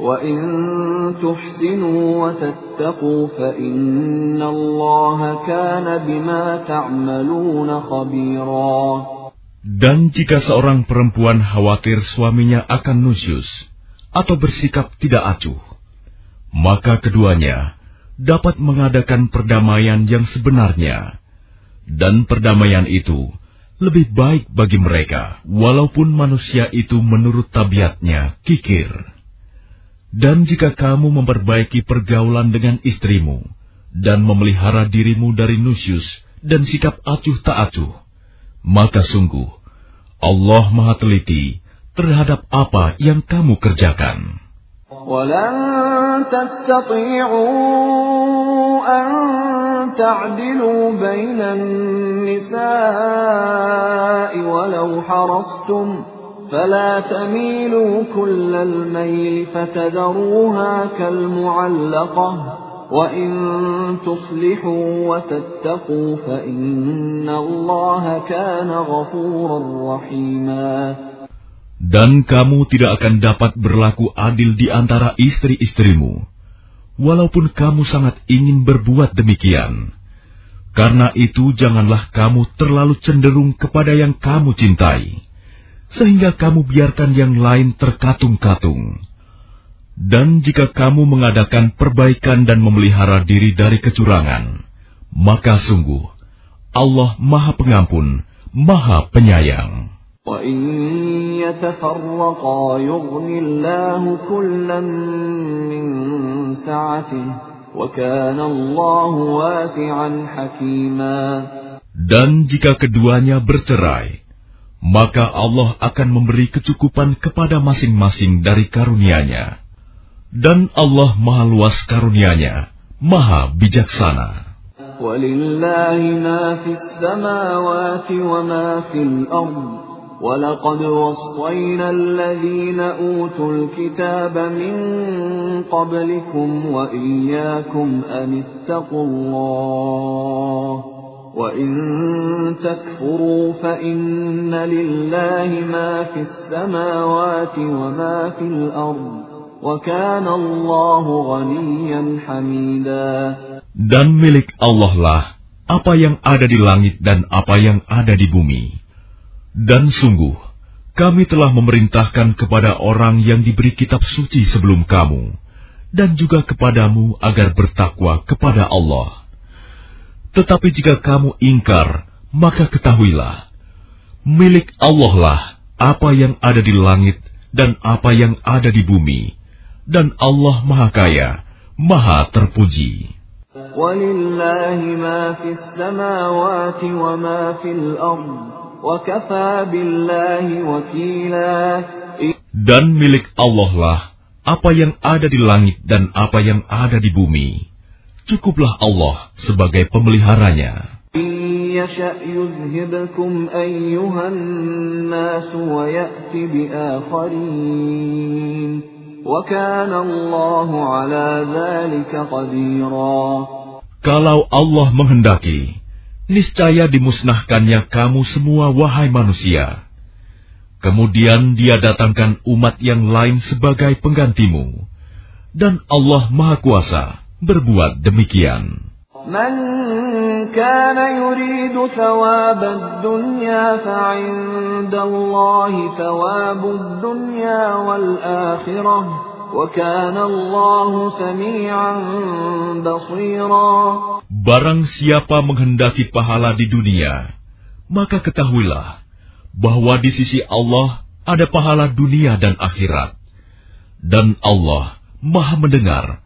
وإن تحسنوا وتتقوا فإن الله كان بما تعملون خبيرا Dan jika seorang perempuan khawatir suaminya akan nusyus atau bersikap tidak acuh, maka keduanya dapat mengadakan perdamaian yang sebenarnya. Dan perdamaian itu lebih baik bagi mereka, walaupun manusia itu menurut tabiatnya kikir. Dan jika kamu memperbaiki pergaulan dengan istrimu, dan memelihara dirimu dari nusyus dan sikap acuh tak acuh, maka sungguh Allah maha teliti terhadap apa yang kamu kerjakan. ولن تستطيعوا أن تعدلوا بين النساء ولو حرصتم فلا تميلوا كل الميل فتذروها كالمعلقة وإن تصلحوا وتتقوا فإن الله كان غفورا رحيما Dan kamu tidak akan dapat berlaku adil di antara istri-istrimu, walaupun kamu sangat ingin berbuat demikian. Karena itu janganlah kamu terlalu cenderung kepada yang kamu cintai sehingga kamu biarkan yang lain terkatung-katung. Dan jika kamu mengadakan perbaikan dan memelihara diri dari kecurangan, maka sungguh Allah Maha Pengampun, Maha Penyayang. Dan jika keduanya bercerai, maka Allah akan memberi kecukupan kepada masing-masing dari karunia-Nya. Dan Allah maha luas karunia-Nya, maha bijaksana. ولله ما في السماوات وما في الأرض ولقد وصينا الذين أوتوا الكتاب من قبلكم وإياكم أن اتقوا الله وَإِن تَكْفُرُوا فَإِنَّ لِلَّهِ مَا فِي السَّمَاوَاتِ وَمَا فِي الْأَرْضِ وَكَانَ اللَّهُ غَنِيًّا حَمِيدًا Dan milik Allah lah apa yang ada di langit dan apa yang ada di bumi. Dan sungguh, kami telah memerintahkan kepada orang yang diberi kitab suci sebelum kamu, dan juga kepadamu agar bertakwa kepada Allah. Tetapi jika kamu ingkar, maka ketahuilah, milik Allah lah apa yang ada di langit dan apa yang ada di bumi, dan Allah Maha Kaya, Maha Terpuji. Dan milik Allah lah apa yang ada di langit dan apa yang ada di bumi cukuplah Allah sebagai pemeliharanya. Kalau Allah menghendaki, niscaya dimusnahkannya kamu semua wahai manusia. Kemudian dia datangkan umat yang lain sebagai penggantimu. Dan Allah Maha Kuasa berbuat demikian. Barang siapa menghendaki pahala di dunia, maka ketahuilah bahwa di sisi Allah ada pahala dunia dan akhirat. Dan Allah Maha Mendengar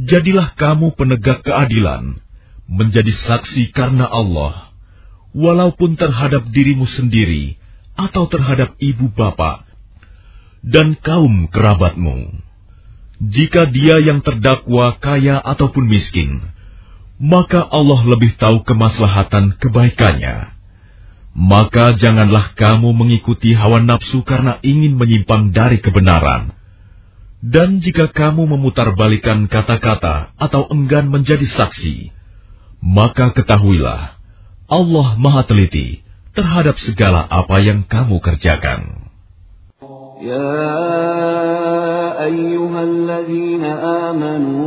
Jadilah kamu penegak keadilan, menjadi saksi karena Allah, walaupun terhadap dirimu sendiri atau terhadap ibu bapak dan kaum kerabatmu. Jika dia yang terdakwa kaya ataupun miskin, maka Allah lebih tahu kemaslahatan kebaikannya. Maka janganlah kamu mengikuti hawa nafsu karena ingin menyimpang dari kebenaran dan jika kamu memutarbalikan kata-kata atau enggan menjadi saksi, maka ketahuilah Allah Maha Teliti terhadap segala apa yang kamu kerjakan. Ya ayyuhalladzina amanu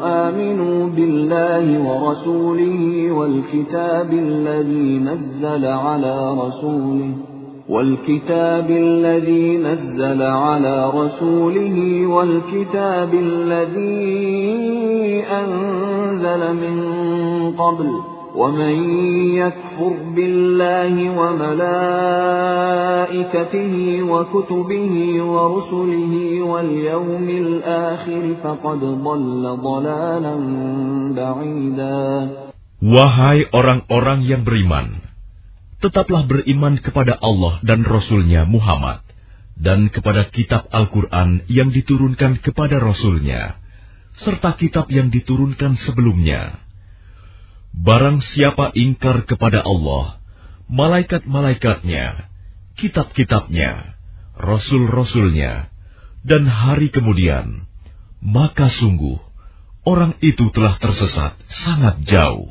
aminu billahi wa rasulihi wal kitabil ladzi nazzala ala rasulihi والكتاب الذي نزل على رسوله والكتاب الذي أنزل من قبل ومن يكفر بالله وملائكته وكتبه ورسله واليوم الآخر فقد ضل ضلالا بعيدا. Wahai orang-orang yang beriman, tetaplah beriman kepada Allah dan Rasulnya Muhammad, dan kepada kitab Al-Quran yang diturunkan kepada Rasulnya, serta kitab yang diturunkan sebelumnya. Barang siapa ingkar kepada Allah, malaikat-malaikatnya, kitab-kitabnya, rasul-rasulnya, dan hari kemudian, maka sungguh orang itu telah tersesat sangat jauh.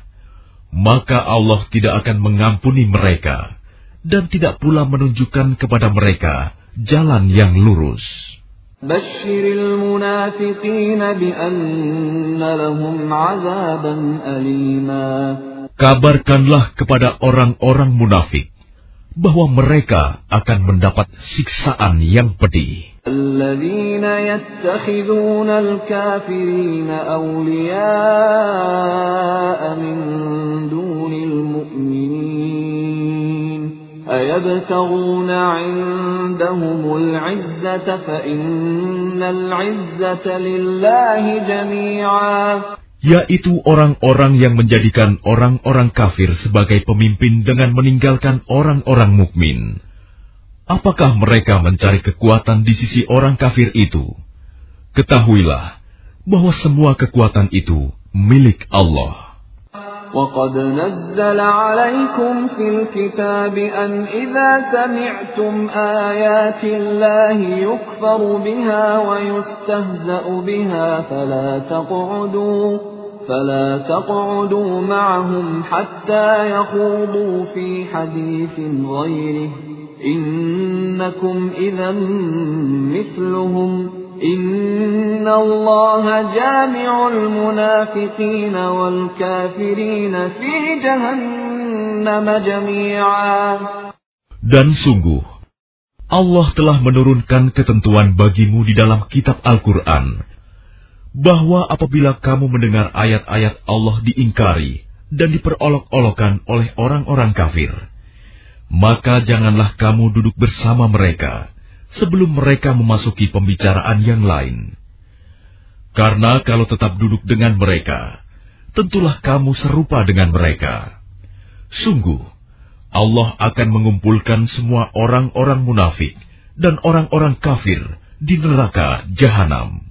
maka Allah tidak akan mengampuni mereka dan tidak pula menunjukkan kepada mereka jalan yang lurus. Kabarkanlah kepada orang-orang munafik bahwa mereka akan mendapat siksaan yang pedih. الذين يتخذون الكافرين أولياء من دون المؤمنين أيبتغون عندهم العزة فإن العزة لله جميعا yaitu orang-orang yang menjadikan orang-orang kafir sebagai pemimpin dengan meninggalkan orang-orang mukmin. Apakah mereka mencari kekuatan di sisi orang kafir itu? Ketahuilah bahwa semua kekuatan itu milik Allah. وقد نزل عليكم في الكتاب أن إذا سمعتم آيات الله يكفر بها ويستهزأ بها فلا تقعدوا فلا تقعدوا معهم حتى يخوضوا في حديث غيره إنكم إذا مثلهم إن الله جامع المنافقين والكافرين في جهنم جميعا Dan sungguh, Allah telah menurunkan ketentuan bagimu di dalam kitab Al-Quran bahwa apabila kamu mendengar ayat-ayat Allah diingkari dan diperolok-olokan oleh orang-orang kafir, maka janganlah kamu duduk bersama mereka sebelum mereka memasuki pembicaraan yang lain. Karena kalau tetap duduk dengan mereka, tentulah kamu serupa dengan mereka. Sungguh, Allah akan mengumpulkan semua orang-orang munafik dan orang-orang kafir di neraka jahanam.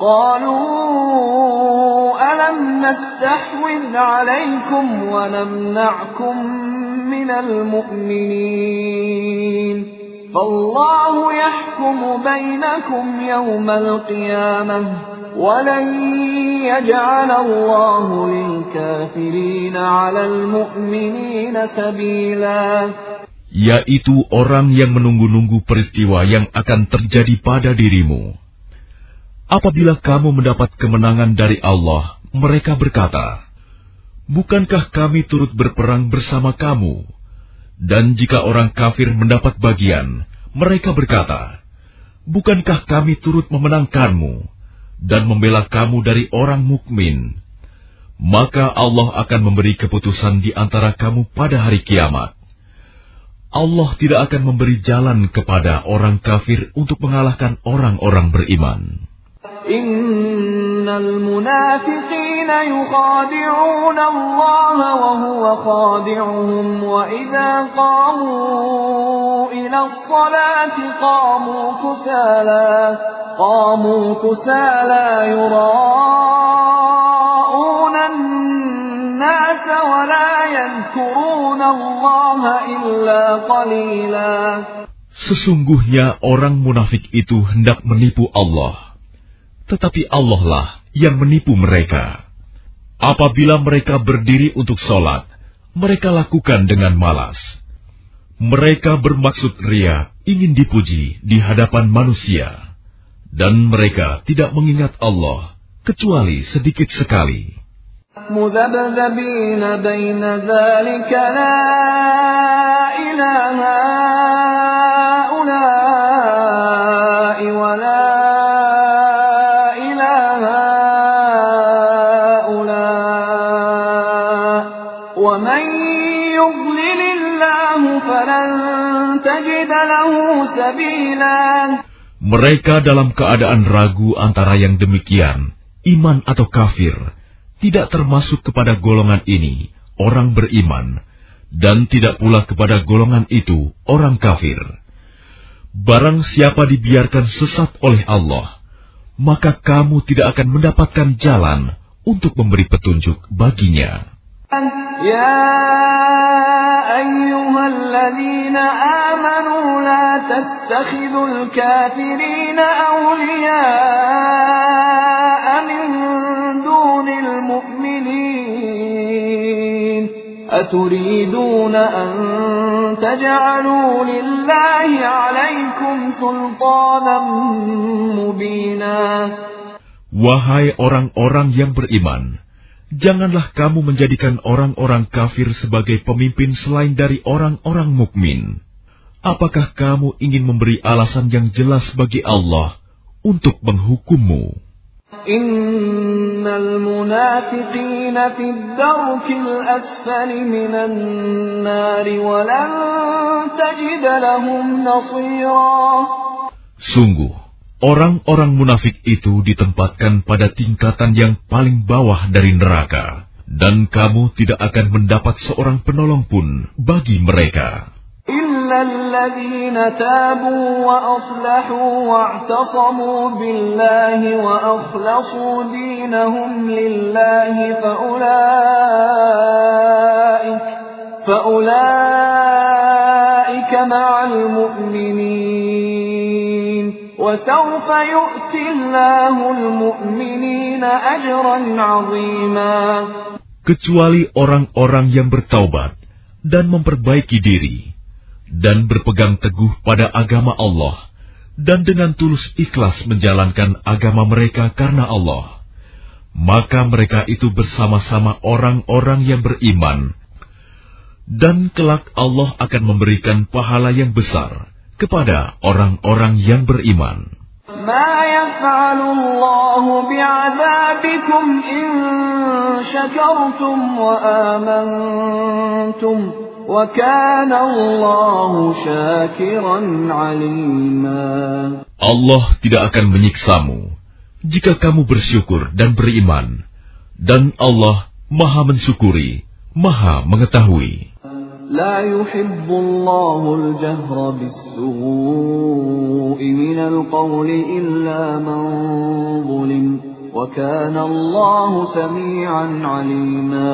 قالوا ألم نستحوذ عليكم ونمنعكم من المؤمنين فالله يحكم بينكم يوم القيامة ولن يجعل الله للكافرين على المؤمنين سبيلا yaitu orang yang menunggu-nunggu peristiwa yang akan terjadi pada dirimu. Apabila kamu mendapat kemenangan dari Allah, mereka berkata, Bukankah kami turut berperang bersama kamu? Dan jika orang kafir mendapat bagian, mereka berkata, Bukankah kami turut memenangkanmu dan membela kamu dari orang mukmin? Maka Allah akan memberi keputusan di antara kamu pada hari kiamat. Allah tidak akan memberi jalan kepada orang kafir untuk mengalahkan orang-orang beriman. إن المنافقين يخادعون الله وهو خادعهم وإذا قاموا إلى الصلاة قاموا كسالى قاموا كسالى يراءون الناس ولا يذكرون الله إلا قليلا Sesungguhnya orang munafik itu hendak menipu Allah tetapi Allah lah yang menipu mereka. Apabila mereka berdiri untuk sholat, mereka lakukan dengan malas. Mereka bermaksud ria ingin dipuji di hadapan manusia, dan mereka tidak mengingat Allah kecuali sedikit sekali. مذبذبين بين ذلك لا إله Mereka dalam keadaan ragu antara yang demikian, iman atau kafir, tidak termasuk kepada golongan ini, orang beriman, dan tidak pula kepada golongan itu, orang kafir. Barang siapa dibiarkan sesat oleh Allah, maka kamu tidak akan mendapatkan jalan untuk memberi petunjuk baginya. يا أيها الذين آمنوا لا تتخذوا الكافرين أولياء من دون المؤمنين. أتريدون أن تجعلوا لله عليكم سلطانا مبينا. Wahai orang-orang yang beriman, Janganlah kamu menjadikan orang-orang kafir sebagai pemimpin selain dari orang-orang mukmin. Apakah kamu ingin memberi alasan yang jelas bagi Allah untuk menghukummu? Innal munafiqina fid darkil asfali minan nari walan tajid lahum nasira. Sungguh, orang-orang munafik itu ditempatkan pada tingkatan yang paling bawah dari neraka, dan kamu tidak akan mendapat seorang penolong pun bagi mereka. إلا إلا الذين تابوا وأصلحوا واعتصموا بالله وأخلصوا دينهم لله فأولئك فأولئك مع المؤمنين وسوف يؤتي الله المؤمنين أجرا عظيما kecuali orang-orang yang bertaubat dan memperbaiki diri, dan berpegang teguh pada agama Allah, dan dengan tulus ikhlas menjalankan agama mereka karena Allah, maka mereka itu bersama-sama orang-orang yang beriman, dan kelak Allah akan memberikan pahala yang besar kepada orang-orang yang beriman. Allah tidak akan menyiksamu jika kamu bersyukur dan beriman, dan Allah Maha Mensyukuri, Maha Mengetahui. لا يحب الله الجهر بالسوء من القول إلا من ظلم وكان الله سميعا عليما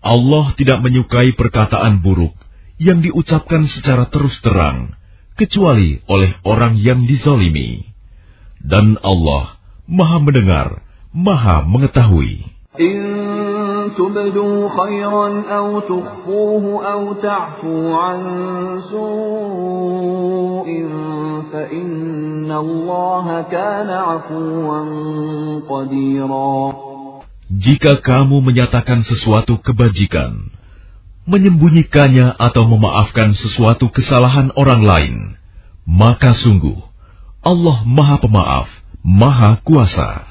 Allah tidak menyukai perkataan buruk yang diucapkan secara terus terang, kecuali oleh orang yang dizolimi. Dan Allah Maha Mendengar, Maha Mengetahui. إن تبدوا خيرا أو تخفوه أو تعفوا عن سوء فإن الله كان عفوا قديرا Jika kamu menyatakan sesuatu kebajikan, menyembunyikannya atau memaafkan sesuatu kesalahan orang lain, maka sungguh Allah Maha Pemaaf, Maha Kuasa.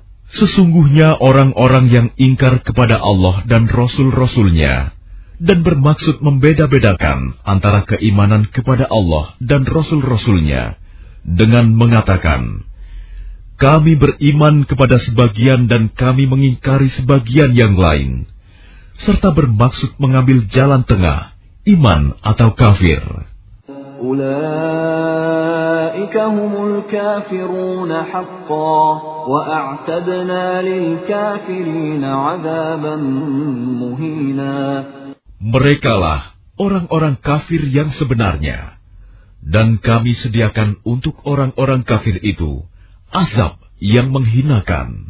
Sesungguhnya orang-orang yang ingkar kepada Allah dan Rasul-Rasulnya dan bermaksud membeda-bedakan antara keimanan kepada Allah dan Rasul-Rasulnya dengan mengatakan, kami beriman kepada sebagian dan kami mengingkari sebagian yang lain, serta bermaksud mengambil jalan tengah, iman atau kafir. أولئك هم الكافرون حقا وأعتدنا للكافرين عذابا مهينا Merekalah orang-orang kafir yang sebenarnya, dan kami sediakan untuk orang-orang kafir itu azab yang menghinakan.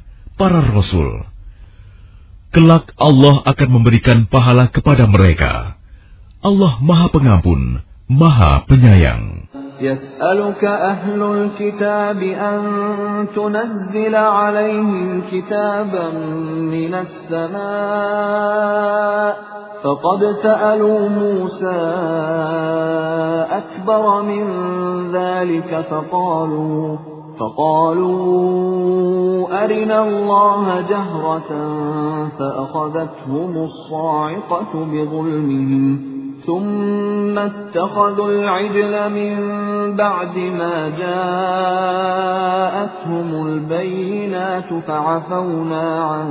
para Rasul, kelak Allah akan memberikan pahala kepada mereka. Allah Maha Pengampun, Maha Penyayang. يسألك أهل الكتاب أن تنزل عليهم كتابا من السماء فقد سألوا موسى أكبر من ذلك فقالوا فقالوا أرنا الله جهرة فأخذتهم الصاعقة بظلمهم ثم اتخذوا العجل من بعد ما جاءتهم البينات فعفونا عن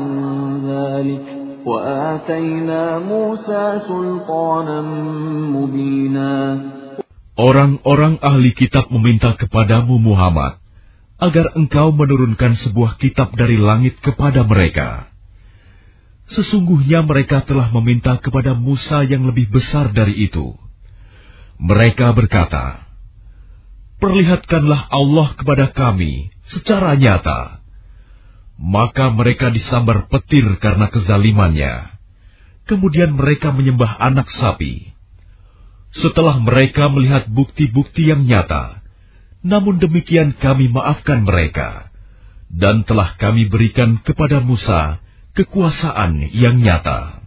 ذلك وآتينا موسى سلطانا مبينا. Orang-orang ahli kitab meminta kepadamu Muhammad agar engkau menurunkan sebuah kitab dari langit kepada mereka. Sesungguhnya mereka telah meminta kepada Musa yang lebih besar dari itu. Mereka berkata, perlihatkanlah Allah kepada kami secara nyata. Maka mereka disambar petir karena kezalimannya. Kemudian mereka menyembah anak sapi. Setelah mereka melihat bukti-bukti yang nyata, namun demikian kami maafkan mereka, dan telah kami berikan kepada Musa kekuasaan yang nyata.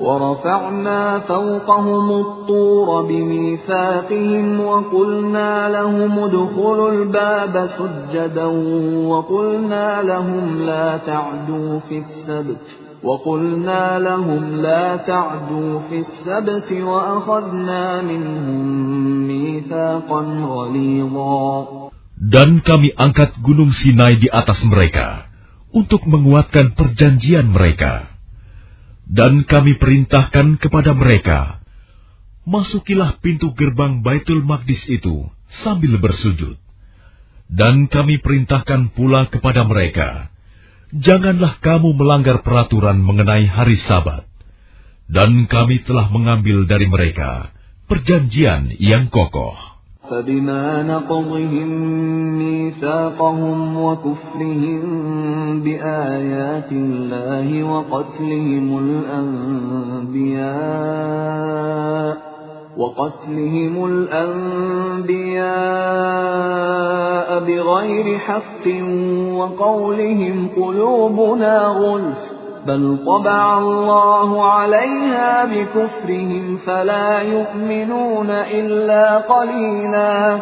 ورفعنا فوقهم الطور بميثاقهم وقلنا لهم ادخلوا الباب سجدا وقلنا لهم لا تعدوا في السبت وقلنا لهم لا تعدوا في السبت وأخذنا منهم ميثاقا غليظا Dan kami angkat gunung Sinai di atas mereka untuk menguatkan perjanjian mereka. Dan kami perintahkan kepada mereka, Masukilah pintu gerbang Baitul Maqdis itu sambil bersujud. Dan kami perintahkan pula kepada mereka, Janganlah kamu melanggar peraturan mengenai hari sabat. Dan kami telah mengambil dari mereka perjanjian yang kokoh. فبما نقضهم ميثاقهم وكفرهم بآيات الله وقتلهم الأنبياء وقتلهم الأنبياء بغير حق وقولهم قلوبنا غلف بل طبع الله عليها بكفرهم فلا يؤمنون إلا قليلا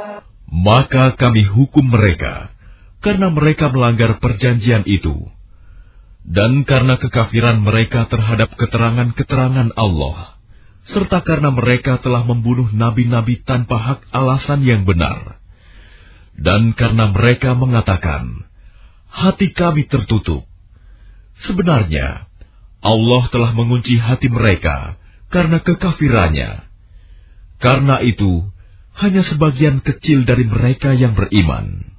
Maka kami hukum mereka karena mereka melanggar perjanjian itu dan karena kekafiran mereka terhadap keterangan-keterangan Allah serta karena mereka telah membunuh nabi-nabi tanpa hak alasan yang benar dan karena mereka mengatakan hati kami tertutup Sebenarnya, Allah telah mengunci hati mereka karena kekafirannya. Karena itu, hanya sebagian kecil dari mereka yang beriman.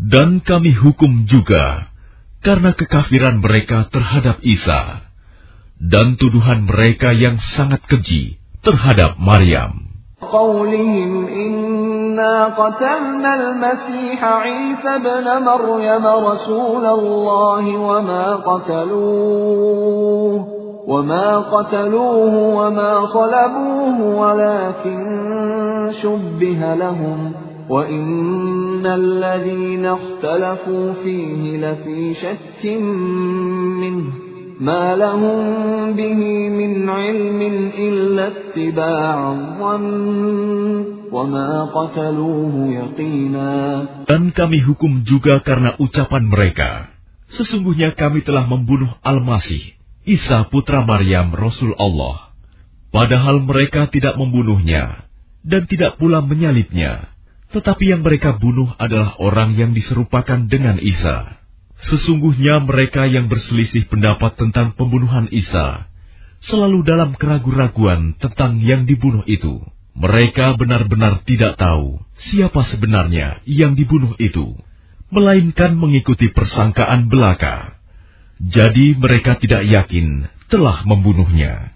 Dan kami hukum juga karena kekafiran mereka terhadap Isa dan tuduhan mereka yang sangat keji terhadap Maryam. قولهم إنا قتلنا المسيح عيسى بن مريم رسول الله وما قتلوه وما قتلوه وما صلبوه ولكن شبه لهم وإن الذين اختلفوا فيه لفي شك منه ما لهم به من علم إلا اتباع الظن وما قتلوه يقينا Dan kami hukum juga karena ucapan mereka. Sesungguhnya kami telah membunuh Al-Masih, Isa putra Maryam Rasul Allah. Padahal mereka tidak membunuhnya dan tidak pula menyalibnya. Tetapi yang mereka bunuh adalah orang yang diserupakan dengan Isa. Sesungguhnya mereka yang berselisih pendapat tentang pembunuhan Isa selalu dalam keraguan-raguan tentang yang dibunuh itu. Mereka benar-benar tidak tahu siapa sebenarnya yang dibunuh itu, melainkan mengikuti persangkaan belaka. Jadi mereka tidak yakin telah membunuhnya.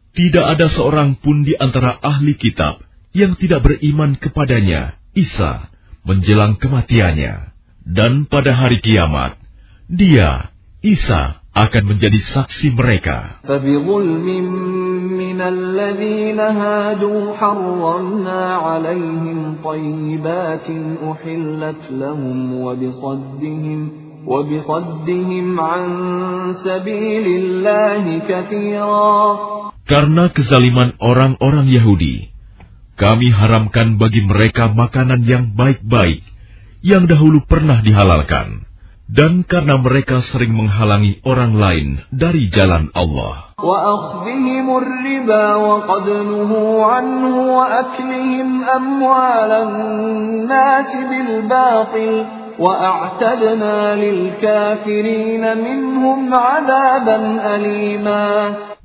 Tidak ada seorang pun di antara ahli kitab yang tidak beriman kepadanya Isa menjelang kematiannya. Dan pada hari kiamat, dia, Isa, akan menjadi saksi mereka. Karena kezaliman orang-orang Yahudi, kami haramkan bagi mereka makanan yang baik-baik yang dahulu pernah dihalalkan, dan karena mereka sering menghalangi orang lain dari jalan Allah.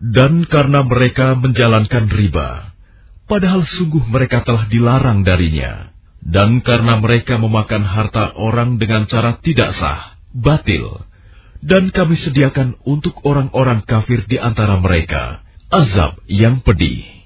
Dan karena mereka menjalankan riba, padahal sungguh mereka telah dilarang darinya. Dan karena mereka memakan harta orang dengan cara tidak sah, batil. Dan kami sediakan untuk orang-orang kafir di antara mereka, azab yang pedih.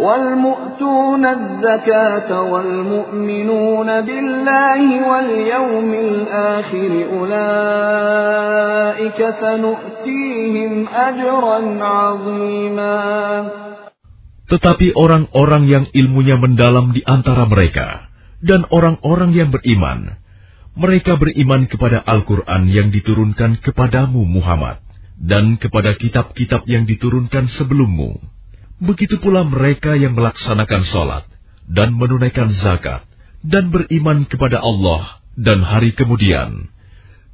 والمؤتون الزكاة والمؤمنون بالله واليوم الآخر أولئك سنؤتيهم أجرا عظيما Tetapi orang-orang yang ilmunya mendalam di antara mereka dan orang-orang yang beriman, mereka beriman kepada Al-Quran yang diturunkan kepadamu Muhammad dan kepada kitab-kitab yang diturunkan sebelummu Begitu pula mereka yang melaksanakan sholat dan menunaikan zakat dan beriman kepada Allah dan hari kemudian.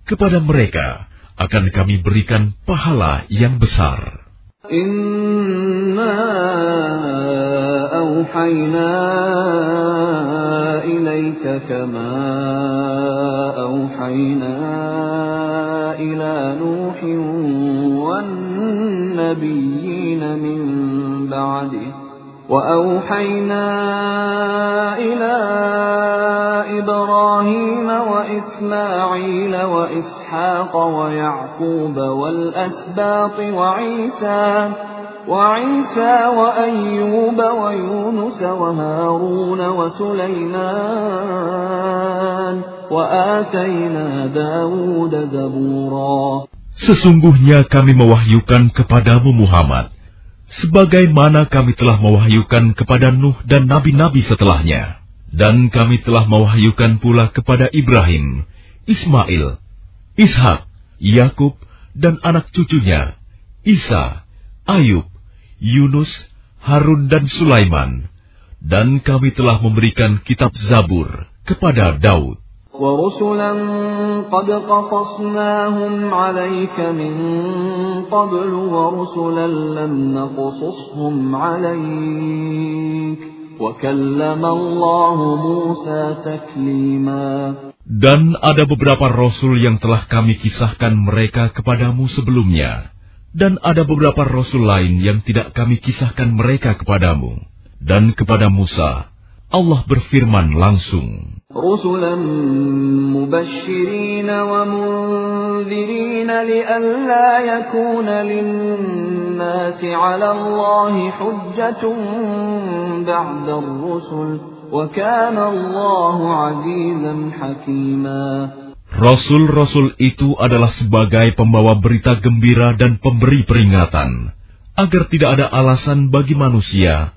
Kepada mereka akan kami berikan pahala yang besar. Inna awhayna ilaika kama awhayna ila Nuhin nabiyyin min بعده وأوحينا إلى إبراهيم وإسماعيل وإسحاق ويعقوب والأسباط وعيسى وعيسى وأيوب ويونس وهارون وسليمان وآتينا داود زبورا. Sesungguhnya kami mewahyukan kepadamu Muhammad. Sebagaimana kami telah mewahyukan kepada Nuh dan nabi-nabi setelahnya. Dan kami telah mewahyukan pula kepada Ibrahim, Ismail, Ishak, Yakub, dan anak cucunya, Isa, Ayub, Yunus, Harun, dan Sulaiman. Dan kami telah memberikan kitab Zabur kepada Daud. ورسلا قد قصصناهم عليك من قبل ورسلا لم نقصصهم عليك وكلم الله موسى تكليما Dan ada beberapa rasul yang telah kami kisahkan mereka kepadamu sebelumnya. Dan ada beberapa rasul lain yang tidak kami kisahkan mereka kepadamu. Dan kepada Musa, Allah berfirman langsung, Rasul-rasul itu adalah sebagai pembawa berita gembira dan pemberi peringatan, agar tidak ada alasan bagi manusia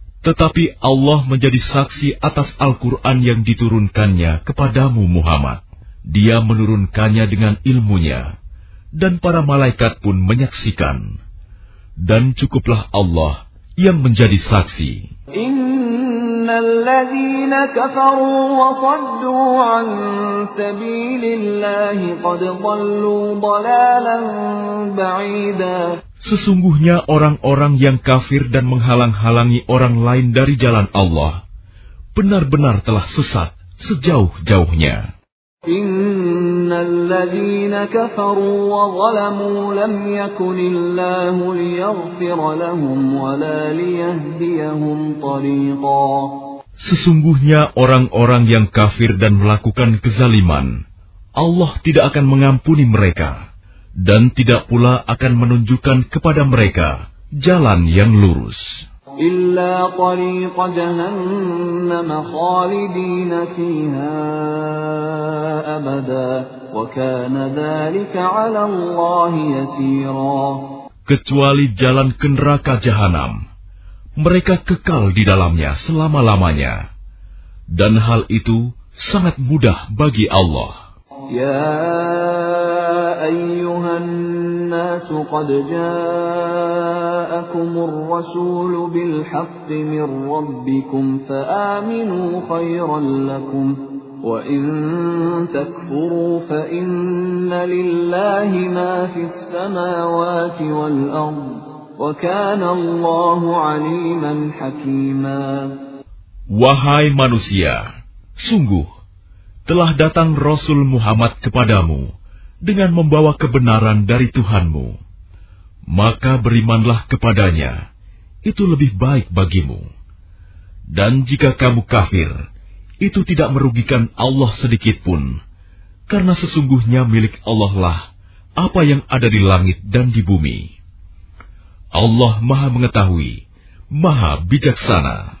Tetapi Allah menjadi saksi atas Al-Quran yang diturunkannya kepadamu Muhammad. Dia menurunkannya dengan ilmunya, dan para malaikat pun menyaksikan. Dan cukuplah Allah yang menjadi saksi. Sesungguhnya orang-orang yang kafir dan menghalang-halangi orang lain dari jalan Allah benar-benar telah sesat sejauh-jauhnya. Sesungguhnya orang-orang yang kafir dan melakukan kezaliman, Allah tidak akan mengampuni mereka dan tidak pula akan menunjukkan kepada mereka jalan yang lurus. إلا طريق جهنم خالدين فيها أبدا وكان ذلك على الله يسيرا Kecuali jalan ke neraka jahanam, mereka kekal di dalamnya selama-lamanya. Dan hal itu sangat mudah bagi Allah. يا أيها الناس قد جاءكم الرسول بالحق من ربكم فآمنوا خيرا لكم وإن تكفروا فإن لله ما في السماوات والأرض وكان الله عليما حكيما Wahai manusia, sungguh telah datang Rasul Muhammad kepadamu dengan membawa kebenaran dari Tuhanmu. Maka berimanlah kepadanya, itu lebih baik bagimu. Dan jika kamu kafir, itu tidak merugikan Allah sedikit pun, karena sesungguhnya milik Allah lah apa yang ada di langit dan di bumi. Allah Maha Mengetahui, Maha Bijaksana.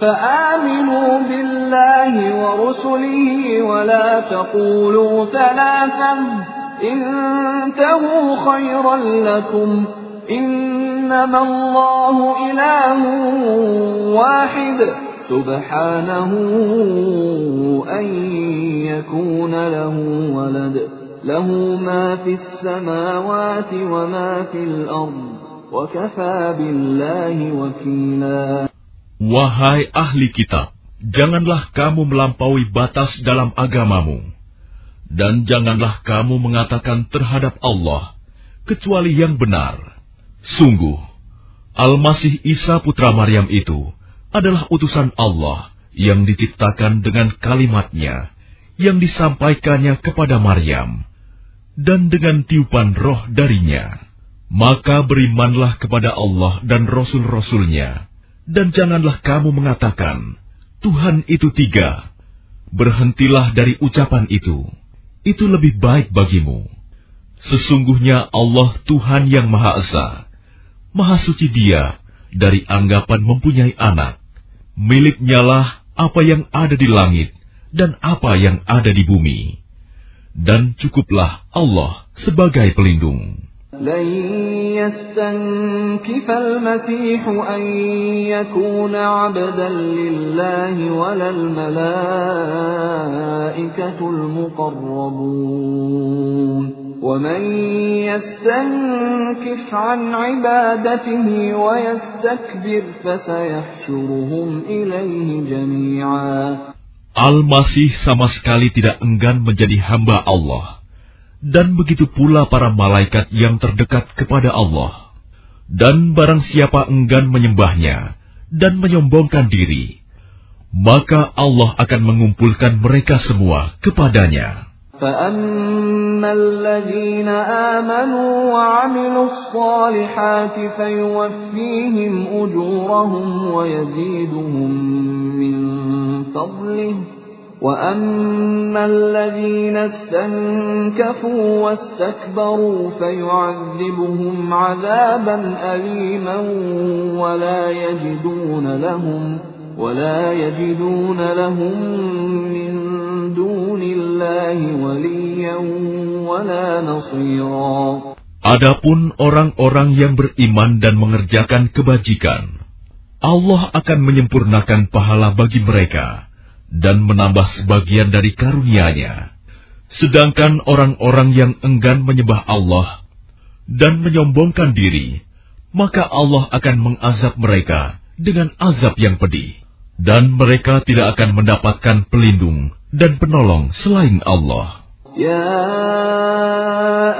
فآمنوا بالله ورسله ولا تقولوا ثلاثا انتهوا خيرا لكم. إنما الله إله واحد. سبحانه أن يكون له ولد. له ما في السماوات وما في الأرض. وكفى بالله وكيلا. Wahai ahli kitab, janganlah kamu melampaui batas dalam agamamu, dan janganlah kamu mengatakan terhadap Allah kecuali yang benar. Sungguh, Al-Masih Isa putra Maryam itu adalah utusan Allah yang diciptakan dengan kalimatnya yang disampaikannya kepada Maryam, dan dengan tiupan roh darinya. Maka berimanlah kepada Allah dan Rasul-Rasulnya, dan janganlah kamu mengatakan, Tuhan itu tiga. Berhentilah dari ucapan itu. Itu lebih baik bagimu. Sesungguhnya Allah Tuhan yang Maha Esa. Maha suci dia dari anggapan mempunyai anak. Miliknya lah apa yang ada di langit dan apa yang ada di bumi. Dan cukuplah Allah sebagai pelindung. لن يستنكف المسيح أن يكون عبدا لله ولا الملائكة المقربون. ومن يستنكف عن عبادته ويستكبر فسيحشرهم إليه جميعا. Al-Masih sama sekali tidak enggan menjadi hamba Allah. dan begitu pula para malaikat yang terdekat kepada Allah. Dan barang siapa enggan menyembahnya dan menyombongkan diri, maka Allah akan mengumpulkan mereka semua kepadanya. فأما الذين آمنوا وعملوا الصالحات فيوفيهم أجورهم ويزيدهم من فضله وأما الذين استنكفوا واستكبروا فيعذبهم عذابا أليما ولا يجدون لهم ولا يجدون لهم من دون الله وليا ولا نصيرا Adapun orang-orang yang beriman dan mengerjakan kebajikan, Allah akan menyempurnakan pahala bagi mereka dan menambah sebagian dari karunia-Nya. Sedangkan orang-orang yang enggan menyembah Allah dan menyombongkan diri, maka Allah akan mengazab mereka dengan azab yang pedih, dan mereka tidak akan mendapatkan pelindung dan penolong selain Allah. يا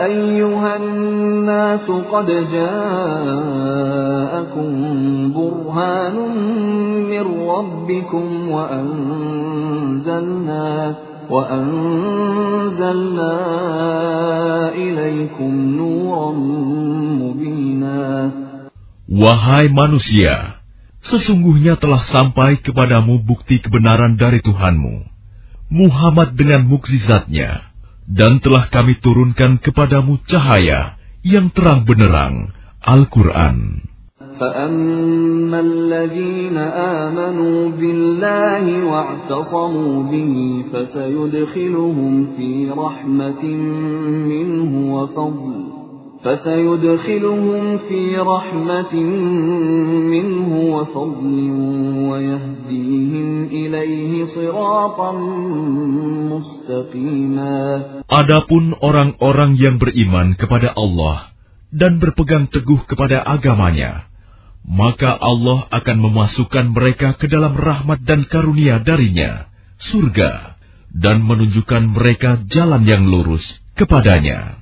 أيها الناس قد جاءكم برهان من ربكم وأنزلنا وأنزلنا إليكم نورا مبينا Wahai manusia, sesungguhnya telah sampai kepadamu bukti kebenaran dari Tuhanmu, Muhammad dengan mukjizatnya, dan telah kami turunkan kepadamu cahaya yang terang benerang, Al-Quran. فأما الذين آمنوا بالله واعتصموا به فسيدخلهم في رحمة منه وفضل فسيدخلهم في رحمة منه وفضل ويهديهم إليه صراطا مستقيما Adapun orang-orang yang beriman kepada Allah dan berpegang teguh kepada agamanya, maka Allah akan memasukkan mereka ke dalam rahmat dan karunia darinya, surga, dan menunjukkan mereka jalan yang lurus kepadanya.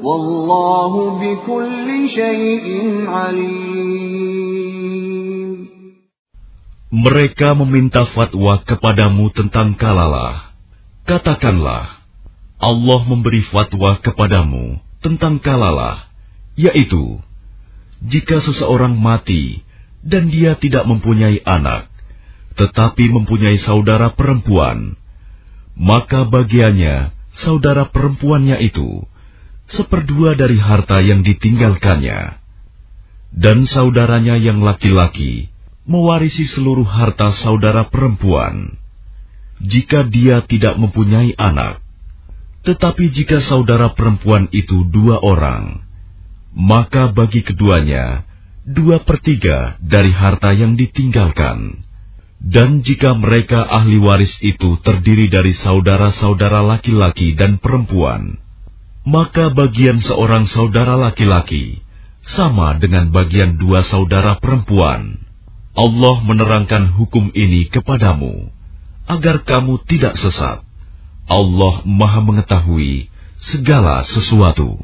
Wallahu alim. Mereka meminta fatwa kepadamu tentang kalalah. Katakanlah, Allah memberi fatwa kepadamu tentang kalalah, yaitu, jika seseorang mati dan dia tidak mempunyai anak, tetapi mempunyai saudara perempuan, maka bagiannya saudara perempuannya itu seperdua dari harta yang ditinggalkannya, dan saudaranya yang laki-laki mewarisi seluruh harta saudara perempuan. Jika dia tidak mempunyai anak, tetapi jika saudara perempuan itu dua orang, maka bagi keduanya dua pertiga dari harta yang ditinggalkan. Dan jika mereka ahli waris itu terdiri dari saudara-saudara laki-laki dan perempuan, maka bagian seorang saudara laki-laki sama dengan bagian dua saudara perempuan. Allah menerangkan hukum ini kepadamu agar kamu tidak sesat. Allah Maha Mengetahui segala sesuatu.